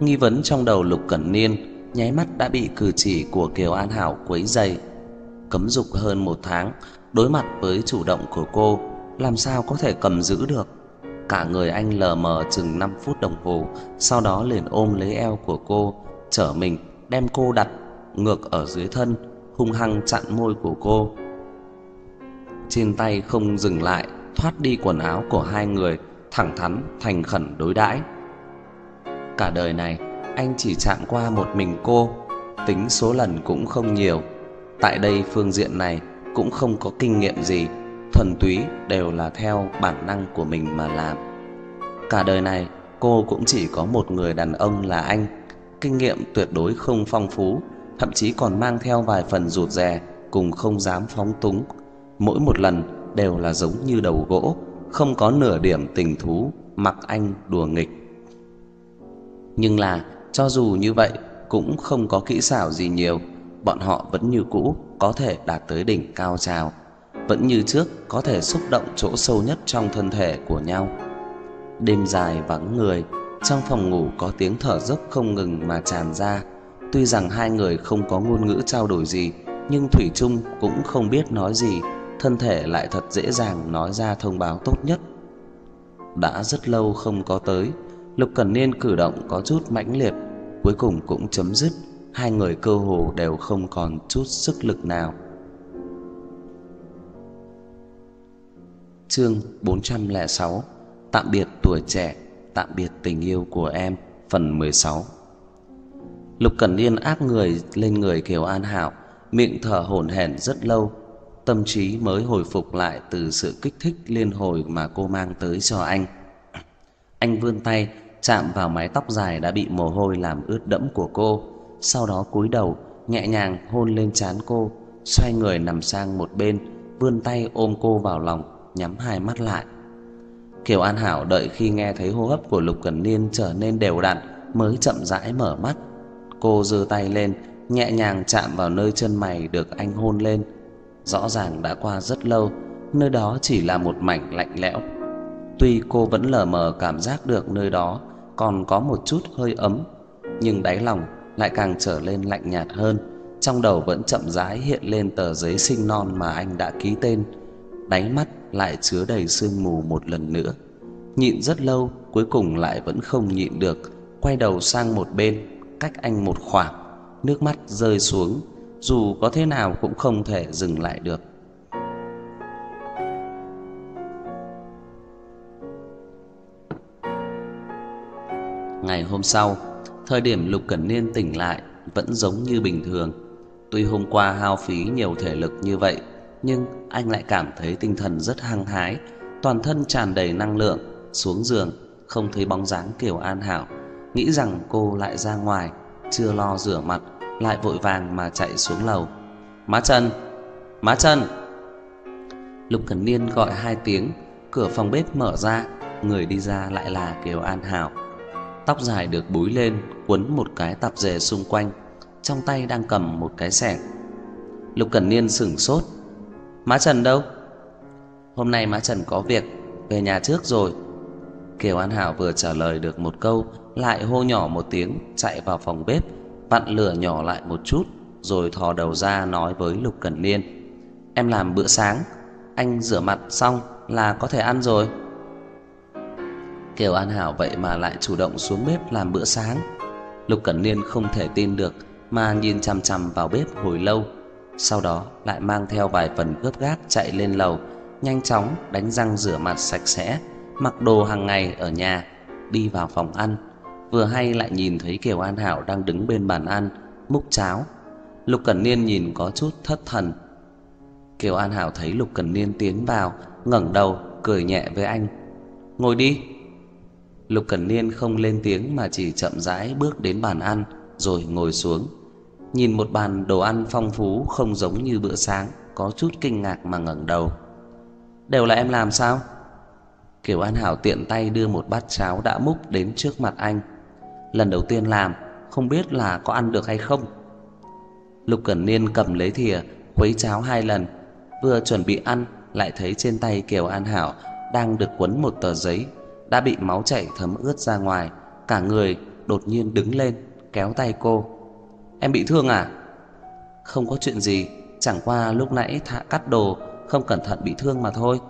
Nghi vấn trong đầu Lục Cẩn Niên nháy mắt đã bị cử chỉ của Kiều An Hảo quấy dày. Cấm dục hơn một tháng, đối mặt với chủ động của cô, làm sao có thể cầm giữ được. Cả người anh lờ mờ chừng 5 phút đồng hồ, sau đó liền ôm lấy eo của cô, trở mình đem cô đặt ngược ở dưới thân, hung hăng chặn môi của cô. Trên tay không dừng lại, thoát đi quần áo của hai người, thẳng thắn thành khẩn đối đãi. Cả đời này anh chỉ chạm qua một mình cô, tính số lần cũng không nhiều. Tại đây phương diện này cũng không có kinh nghiệm gì, thuần túy đều là theo bản năng của mình mà làm. Cả đời này cô cũng chỉ có một người đàn ông là anh, kinh nghiệm tuyệt đối không phong phú, thậm chí còn mang theo vài phần rụt rè cùng không dám phóng túng. Mỗi một lần đều là giống như đầu gỗ, không có nửa điểm tình thú, mặc anh đùa nghịch nhưng là Cho dù như vậy cũng không có kỹ xảo gì nhiều, bọn họ vẫn như cũ có thể đạt tới đỉnh cao trào, vẫn như trước có thể xúc động chỗ sâu nhất trong thân thể của nhau. Đêm dài vắng người, trong phòng ngủ có tiếng thở dốc không ngừng mà tràn ra. Tuy rằng hai người không có ngôn ngữ trao đổi gì, nhưng thủy chung cũng không biết nói gì, thân thể lại thật dễ dàng nói ra thông báo tốt nhất. Đã rất lâu không có tới, Lục Cẩn Niên cử động có chút mãnh liệt, cuối cùng cũng chấm dứt, hai người cơ hồ đều không còn chút sức lực nào. Chương 406: Tạm biệt tuổi trẻ, tạm biệt tình yêu của em, phần 16. Lục Cẩn Niên áp người lên người Kiều An Hảo, miệng thở hổn hển rất lâu, tâm trí mới hồi phục lại từ sự kích thích liên hồi mà cô mang tới cho anh. Anh vươn tay chạm vào mái tóc dài đã bị mồ hôi làm ướt đẫm của cô, sau đó cúi đầu nhẹ nhàng hôn lên trán cô, xoay người nằm sang một bên, vươn tay ôm cô vào lòng, nhắm hai mắt lại. Kiều An Hảo đợi khi nghe thấy hô hấp của Lục Cẩn Niên trở nên đều đặn mới chậm rãi mở mắt. Cô giơ tay lên, nhẹ nhàng chạm vào nơi chân mày được anh hôn lên. Rõ ràng đã qua rất lâu, nơi đó chỉ là một mảnh lạnh lẽo. Tuy cô vẫn lờ mờ cảm giác được nơi đó còn có một chút hơi ấm, nhưng đáy lòng lại càng trở lên lạnh nhạt hơn. Trong đầu vẫn chậm rãi hiện lên tờ giấy sinh non mà anh đã ký tên. Đáy mắt lại chứa đầy sương mù một lần nữa. Nhịn rất lâu, cuối cùng lại vẫn không nhịn được, quay đầu sang một bên, cách anh một khoảng, nước mắt rơi xuống, dù có thế nào cũng không thể dừng lại được. Ngày hôm sau, thời điểm Lục Cẩn Niên tỉnh lại vẫn giống như bình thường. Tuy hôm qua hao phí nhiều thể lực như vậy, nhưng anh lại cảm thấy tinh thần rất hăng hái, toàn thân tràn đầy năng lượng. Xuống giường, không thấy bóng dáng Kiều An Hảo, nghĩ rằng cô lại ra ngoài, chưa lo rửa mặt, lại vội vàng mà chạy xuống lầu. "Má Trần, Má Trần!" Lục Cẩn Niên gọi hai tiếng, cửa phòng bếp mở ra, người đi ra lại là Kiều An Hảo. Tóc dài được búi lên, quấn một cái tạp dề xung quanh, trong tay đang cầm một cái xẻng. Lục Cẩn Niên sững sốt, Má Trần đâu? Hôm nay má Trần có việc, về nhà trước rồi. Kiều An Hảo vừa trả lời được một câu, lại hô nhỏ một tiếng, chạy vào phòng bếp, vặn lửa nhỏ lại một chút, rồi thò đầu ra nói với Lục Cẩn Niên. Em làm bữa sáng, anh rửa mặt xong là có thể ăn rồi. Kiều An Hảo vậy mà lại chủ động xuống bếp làm bữa sáng. Lục Cẩn Niên không thể tin được mà nhìn chằm chằm vào bếp hồi lâu sau đó lại mang theo vài phần gấp gáp chạy lên lầu, nhanh chóng đánh răng rửa mặt sạch sẽ, mặc đồ hàng ngày ở nhà, đi vào phòng ăn. Vừa hay lại nhìn thấy Kiều An Hảo đang đứng bên bàn ăn, múc cháo. Lục Cẩn Niên nhìn có chút thất thần. Kiều An Hảo thấy Lục Cẩn Niên tiến vào, ngẩng đầu cười nhẹ với anh. "Ngồi đi." Lục Cẩn Niên không lên tiếng mà chỉ chậm rãi bước đến bàn ăn rồi ngồi xuống nhìn một bàn đồ ăn phong phú không giống như bữa sáng, có chút kinh ngạc mà ngẩng đầu. "Đều là em làm sao?" Kiều An Hảo tiện tay đưa một bát cháo đã múc đến trước mặt anh. "Lần đầu tiên làm, không biết là có ăn được hay không." Lục Cẩn Niên cầm lấy thìa, khuấy cháo hai lần, vừa chuẩn bị ăn lại thấy trên tay Kiều An Hảo đang được quấn một tờ giấy đã bị máu chảy thấm ướt ra ngoài, cả người đột nhiên đứng lên, kéo tay cô. Em bị thương à? Không có chuyện gì Chẳng qua lúc nãy thạ cắt đồ Không cẩn thận bị thương mà thôi.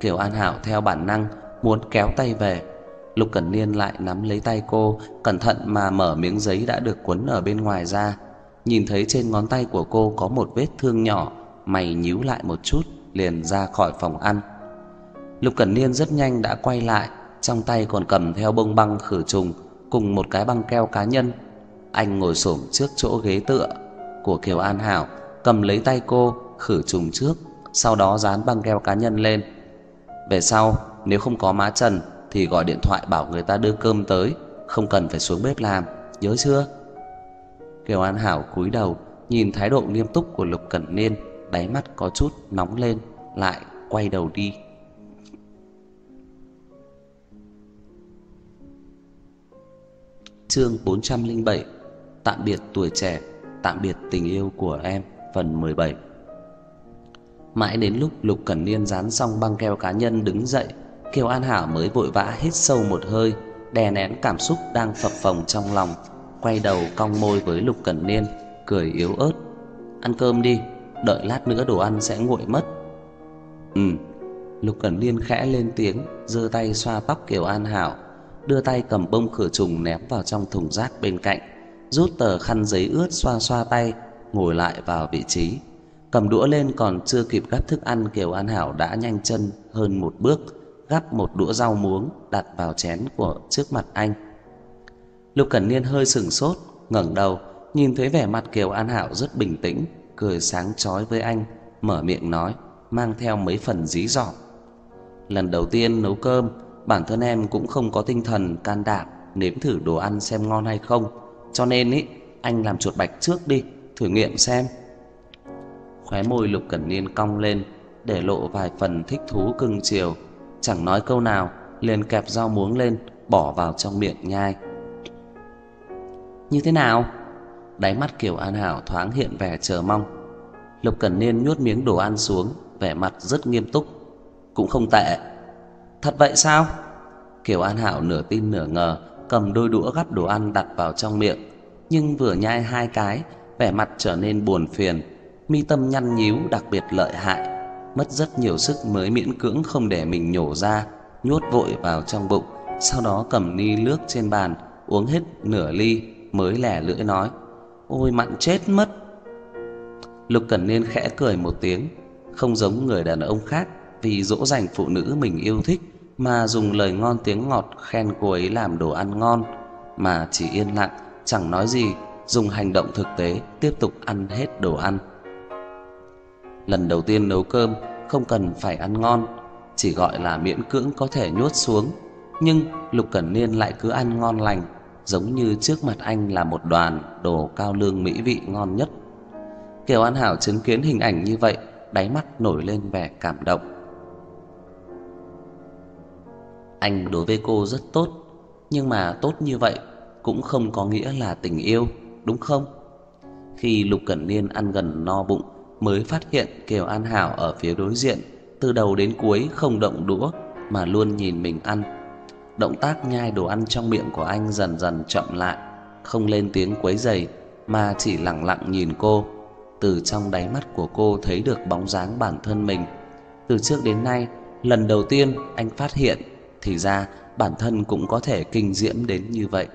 Kiều An Hảo theo bản năng Muốn kéo tay về. Lục Cẩn Niên lại nắm lấy tay cô Cẩn thận mà mở miếng giấy đã được quấn ở bên ngoài ra. Nhìn thấy trên ngón tay của cô có một vết thương nhỏ Mày nhíu lại một chút Liền ra khỏi phòng ăn. Lục Cẩn Niên rất nhanh đã quay lại Trong tay còn cầm theo bông băng khử trùng Cùng một cái băng keo cá nhân anh ngồi xổm trước chỗ ghế tựa của Kiều An Hảo, cầm lấy tay cô khử trùng trước, sau đó dán băng keo cá nhân lên. Về sau, nếu không có má Trần thì gọi điện thoại bảo người ta đưa cơm tới, không cần phải xuống bếp làm, nhớ chưa? Kiều An Hảo cúi đầu, nhìn thái độ nghiêm túc của Lục Cẩn Niên, đáy mắt có chút nóng lên, lại quay đầu đi. Chương 407 Tạm biệt tuổi trẻ, tạm biệt tình yêu của em Phần 17 Mãi đến lúc Lục Cẩn Niên dán xong băng keo cá nhân đứng dậy Kiều An Hảo mới vội vã hít sâu một hơi Đè nén cảm xúc đang phập phồng trong lòng Quay đầu cong môi với Lục Cẩn Niên Cười yếu ớt. Ăn cơm đi, đợi lát nữa đồ ăn sẽ nguội mất. Ừ Lục Cẩn Niên khẽ lên tiếng giơ tay xoa tóc Kiều An Hảo Đưa tay cầm bông khử trùng ném vào trong thùng rác bên cạnh, Rút tờ khăn giấy ướt xoa xoa tay, Ngồi lại vào vị trí. Cầm đũa lên còn chưa kịp gắp thức ăn, Kiều An Hảo đã nhanh chân hơn một bước, Gắp một đũa rau muống đặt vào chén của trước mặt anh. Lục Cẩn Niên hơi sừng sốt, ngẩng đầu, Nhìn thấy vẻ mặt Kiều An Hảo rất bình tĩnh, Cười sáng chói với anh, Mở miệng nói, Mang theo mấy phần dí dỏm. Lần đầu tiên nấu cơm Bản thân em cũng không có tinh thần can đảm Nếm thử đồ ăn xem ngon hay không. Cho nên ý, Anh làm chuột bạch trước đi, Thử nghiệm xem. Khóe môi Lục Cẩn Niên cong lên, Để lộ vài phần thích thú cưng chiều. Chẳng nói câu nào, liền kẹp rau muống lên, Bỏ vào trong miệng nhai. Như thế nào? Đáy mắt Kiều An Hảo thoáng hiện vẻ chờ mong. Lục Cẩn Niên nuốt miếng đồ ăn xuống, Vẻ mặt rất nghiêm túc. Cũng không tệ. Thật vậy sao? Kiều An Hảo nửa tin nửa ngờ, Cầm đôi đũa gắp đồ ăn đặt vào trong miệng, Nhưng vừa nhai hai cái, Vẻ mặt trở nên buồn phiền, Mi tâm nhăn nhíu đặc biệt lợi hại, Mất rất nhiều sức mới miễn cưỡng không để mình nhổ ra, Nhốt vội vào trong bụng, Sau đó cầm ly nước trên bàn, Uống hết nửa ly Mới lẻ lưỡi nói, Ôi, mặn chết mất Lục Cẩn Niên khẽ cười một tiếng, Không giống người đàn ông khác vì dỗ dành phụ nữ mình yêu thích Mà dùng lời ngon tiếng ngọt Khen cô ấy làm đồ ăn ngon Mà chỉ yên lặng Chẳng nói gì Dùng hành động thực tế Tiếp tục ăn hết đồ ăn Lần đầu tiên nấu cơm Không cần phải ăn ngon Chỉ gọi là miễn cưỡng có thể nhốt xuống Nhưng Lục Cẩn Niên lại cứ ăn ngon lành giống như trước mặt anh là một đoàn đồ cao lương mỹ vị ngon nhất. Kiều An Hảo chứng kiến hình ảnh như vậy, đáy mắt nổi lên vẻ cảm động. Anh đối với cô rất tốt, nhưng mà tốt như vậy cũng không có nghĩa là tình yêu, đúng không? Khi Lục Cẩn Niên ăn gần no bụng mới phát hiện Kiều An Hảo ở phía đối diện, từ đầu đến cuối không động đũa mà luôn nhìn mình ăn Động tác nhai đồ ăn trong miệng của anh dần dần chậm lại, không lên tiếng quấy rầy mà chỉ lặng lặng nhìn cô. Từ trong đáy mắt của cô thấy được bóng dáng bản thân mình. Từ trước đến nay, lần đầu tiên anh phát hiện thì ra bản thân cũng có thể kinh diễm đến như vậy.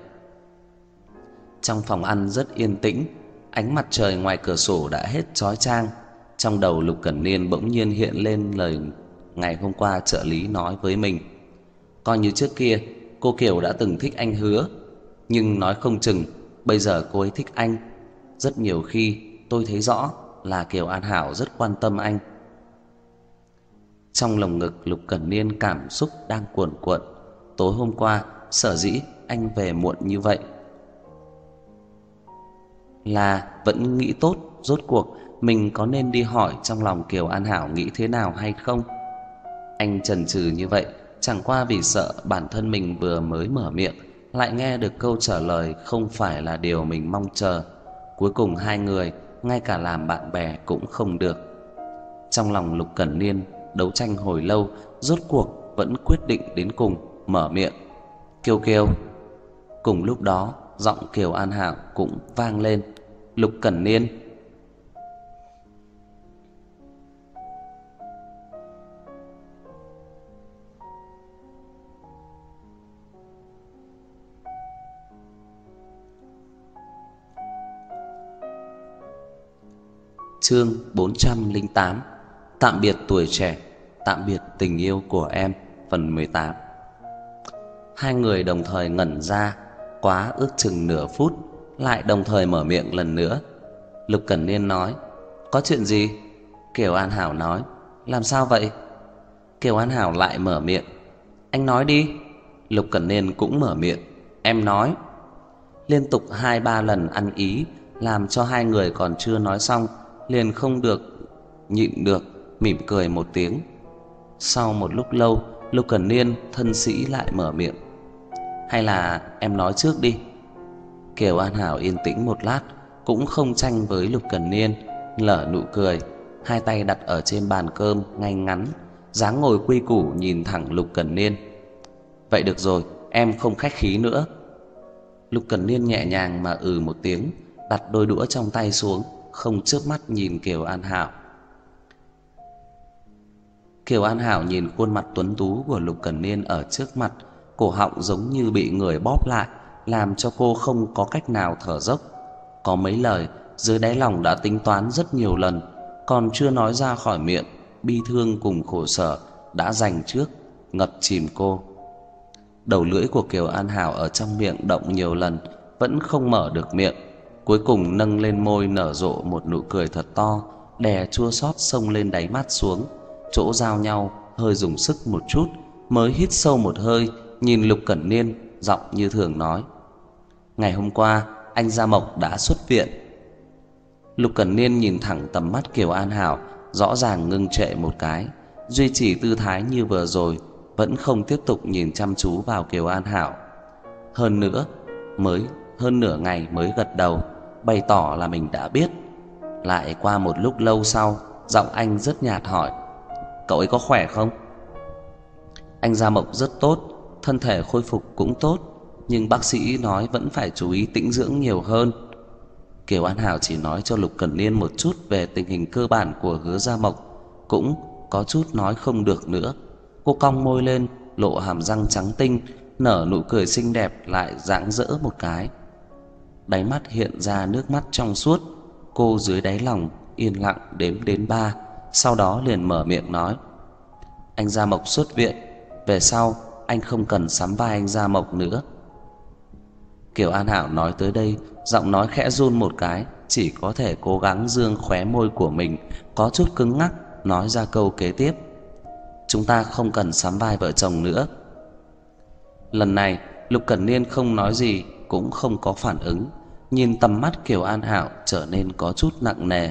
Trong phòng ăn rất yên tĩnh, ánh mặt trời ngoài cửa sổ đã hết chói chang. Trong đầu Lục Cẩn Niên bỗng nhiên hiện lên lời ngày hôm qua trợ lý nói với mình. Coi như trước kia cô Kiều đã từng thích anh hứa Nhưng nói không chừng Bây giờ cô ấy thích anh Rất nhiều khi tôi thấy rõ Là Kiều An Hảo rất quan tâm anh trong lồng ngực Lục Cẩn Niên cảm xúc đang cuồn cuộn Tối hôm qua, Sở dĩ anh về muộn như vậy Là vẫn nghĩ tốt, Rốt cuộc mình có nên đi hỏi trong lòng Kiều An Hảo nghĩ thế nào hay không Anh chần chừ như vậy, chẳng qua vì sợ bản thân mình vừa mới mở miệng, lại nghe được câu trả lời không phải là điều mình mong chờ. Cuối cùng hai người, ngay cả làm bạn bè cũng không được. Trong lòng Lục Cẩn Niên đấu tranh hồi lâu, rốt cuộc vẫn quyết định đến cùng mở miệng. Kiều Kiều. Cùng lúc đó, giọng Kiều An hạo cũng vang lên. Lục Cẩn Niên Chương 408 Tạm biệt tuổi trẻ, Tạm biệt tình yêu của em, Phần 18 Hai người đồng thời ngẩn ra, Quá ước chừng nửa phút, Lại đồng thời mở miệng lần nữa. Lục Cẩn Niên nói, Có chuyện gì? Kiều An Hảo nói, Làm sao vậy? Kiều An Hảo lại mở miệng, Anh nói đi. Lục Cẩn Niên cũng mở miệng, Em nói. Liên tục hai ba lần ăn ý, Làm cho hai người còn chưa nói xong, liền không được nhịn được mỉm cười một tiếng. Sau một lúc lâu, Lục Cẩn Niên thân sĩ lại mở miệng. "Hay là em nói trước đi." Kiều An Hảo yên tĩnh một lát, cũng không tranh với Lục Cần Niên, lở nụ cười, hai tay đặt ở trên bàn cơm ngay ngắn, dáng ngồi quy củ nhìn thẳng Lục Cần Niên. "Vậy được rồi, em không khách khí nữa." Lục Cần Niên nhẹ nhàng mà ừ một tiếng, đặt đôi đũa trong tay xuống, không chớp mắt nhìn Kiều An Hảo. Kiều An Hảo nhìn khuôn mặt tuấn tú của Lục Cẩn Niên ở trước mặt, cổ họng giống như bị người bóp lại, làm cho cô không có cách nào thở dốc. Có mấy lời dưới đáy lòng đã tính toán rất nhiều lần, còn chưa nói ra khỏi miệng, bi thương cùng khổ sở đã dành trước, ngập chìm cô. Đầu lưỡi của Kiều An Hảo ở trong miệng động nhiều lần, vẫn không mở được miệng, cuối cùng nâng lên môi nở rộ một nụ cười thật to, đè chua xót sông lên đáy mắt xuống chỗ giao nhau, hơi dùng sức một chút, mới hít sâu một hơi, nhìn lục cẩn niên, giọng như thường nói. Ngày hôm qua, anh gia mộc đã xuất viện. Lục cẩn niên nhìn thẳng tầm mắt kiều an hảo, rõ ràng ngưng trệ một cái. Duy trì tư thái như vừa rồi, vẫn không tiếp tục nhìn chăm chú vào kiều an hảo. Hơn nữa, mới, hơn nửa ngày mới gật đầu, bày tỏ là mình đã biết. Lại qua một lúc lâu sau, giọng anh rất nhạt hỏi. Cậu ấy có khỏe không? Anh Gia Mộc rất tốt, Thân thể khôi phục cũng tốt, Nhưng bác sĩ nói vẫn phải chú ý tĩnh dưỡng nhiều hơn. Kiều An Hảo chỉ nói cho Lục Cẩn Niên một chút Về tình hình cơ bản của hứa Gia Mộc, Cũng có chút nói không được nữa. Cô cong môi lên, Lộ hàm răng trắng tinh, Nở nụ cười xinh đẹp, lại rạng rỡ một cái. Đáy mắt hiện ra nước mắt trong suốt. Cô dưới đáy lòng yên lặng đếm đến ba sau đó liền mở miệng nói: "Anh Gia Mộc xuất viện, về sau anh không cần sắm vai anh Gia Mộc nữa." Kiều An Hảo nói tới đây, giọng nói khẽ run một cái, chỉ có thể cố gắng dương khóe môi của mình có chút cứng ngắc nói ra câu kế tiếp. "Chúng ta không cần sắm vai vợ chồng nữa." Lần này, Lục Cẩn Niên không nói gì, cũng không có phản ứng, nhìn tầm mắt Kiều An Hảo trở nên có chút nặng nề.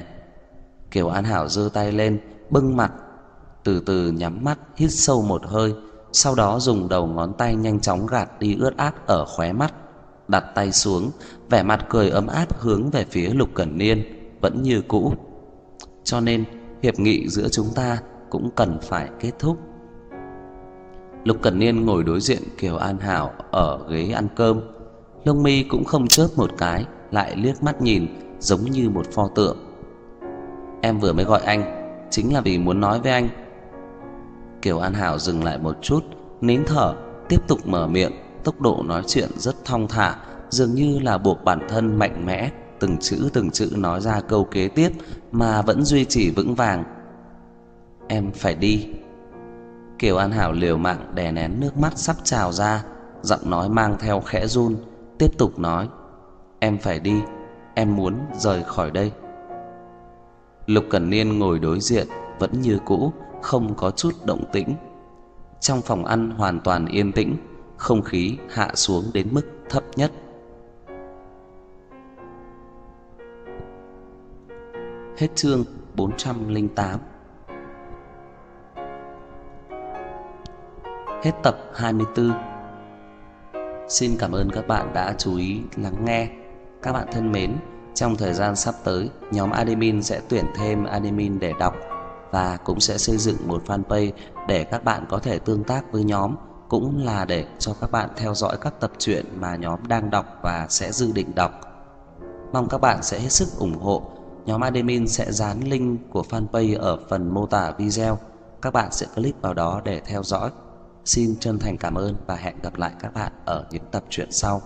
Kiều An Hảo giơ tay lên, bưng mặt, từ từ nhắm mắt hít sâu một hơi, sau đó dùng đầu ngón tay nhanh chóng gạt đi ướt át ở khóe mắt, đặt tay xuống, vẻ mặt cười ấm áp hướng về phía Lục Cẩn Niên, vẫn như cũ. Cho nên, hiệp nghị giữa chúng ta cũng cần phải kết thúc. Lục Cẩn Niên ngồi đối diện Kiều An Hảo ở ghế ăn cơm, lông mi cũng không chớp một cái, lại liếc mắt nhìn giống như một pho tượng. Em vừa mới gọi anh, Chính là vì muốn nói với anh. Kiều An Hảo dừng lại một chút, Nín thở, Tiếp tục mở miệng, Tốc độ nói chuyện rất thong thả, Dường như là buộc bản thân mạnh mẽ, Từng chữ từng chữ nói ra câu kế tiếp Mà vẫn duy trì vững vàng. Em phải đi. Kiều An Hảo liều mạng đè nén nước mắt sắp trào ra, Giọng nói mang theo khẽ run, Tiếp tục nói, Em phải đi, Em muốn rời khỏi đây. Lục Cẩn Niên ngồi đối diện vẫn như cũ, không có chút động tĩnh. Trong phòng ăn hoàn toàn yên tĩnh, không khí hạ xuống đến mức thấp nhất. Hết chương 408. Hết tập 24. Xin cảm ơn các bạn đã chú ý lắng nghe. Các bạn thân mến, trong thời gian sắp tới, nhóm admin sẽ tuyển thêm admin để đọc và cũng sẽ xây dựng một fanpage để các bạn có thể tương tác với nhóm cũng là để cho các bạn theo dõi các tập truyện mà nhóm đang đọc và sẽ dự định đọc. Mong các bạn sẽ hết sức ủng hộ. Nhóm admin sẽ dán link của fanpage ở phần mô tả video. Các bạn sẽ click vào đó để theo dõi. Xin chân thành cảm ơn và hẹn gặp lại các bạn ở những tập truyện sau.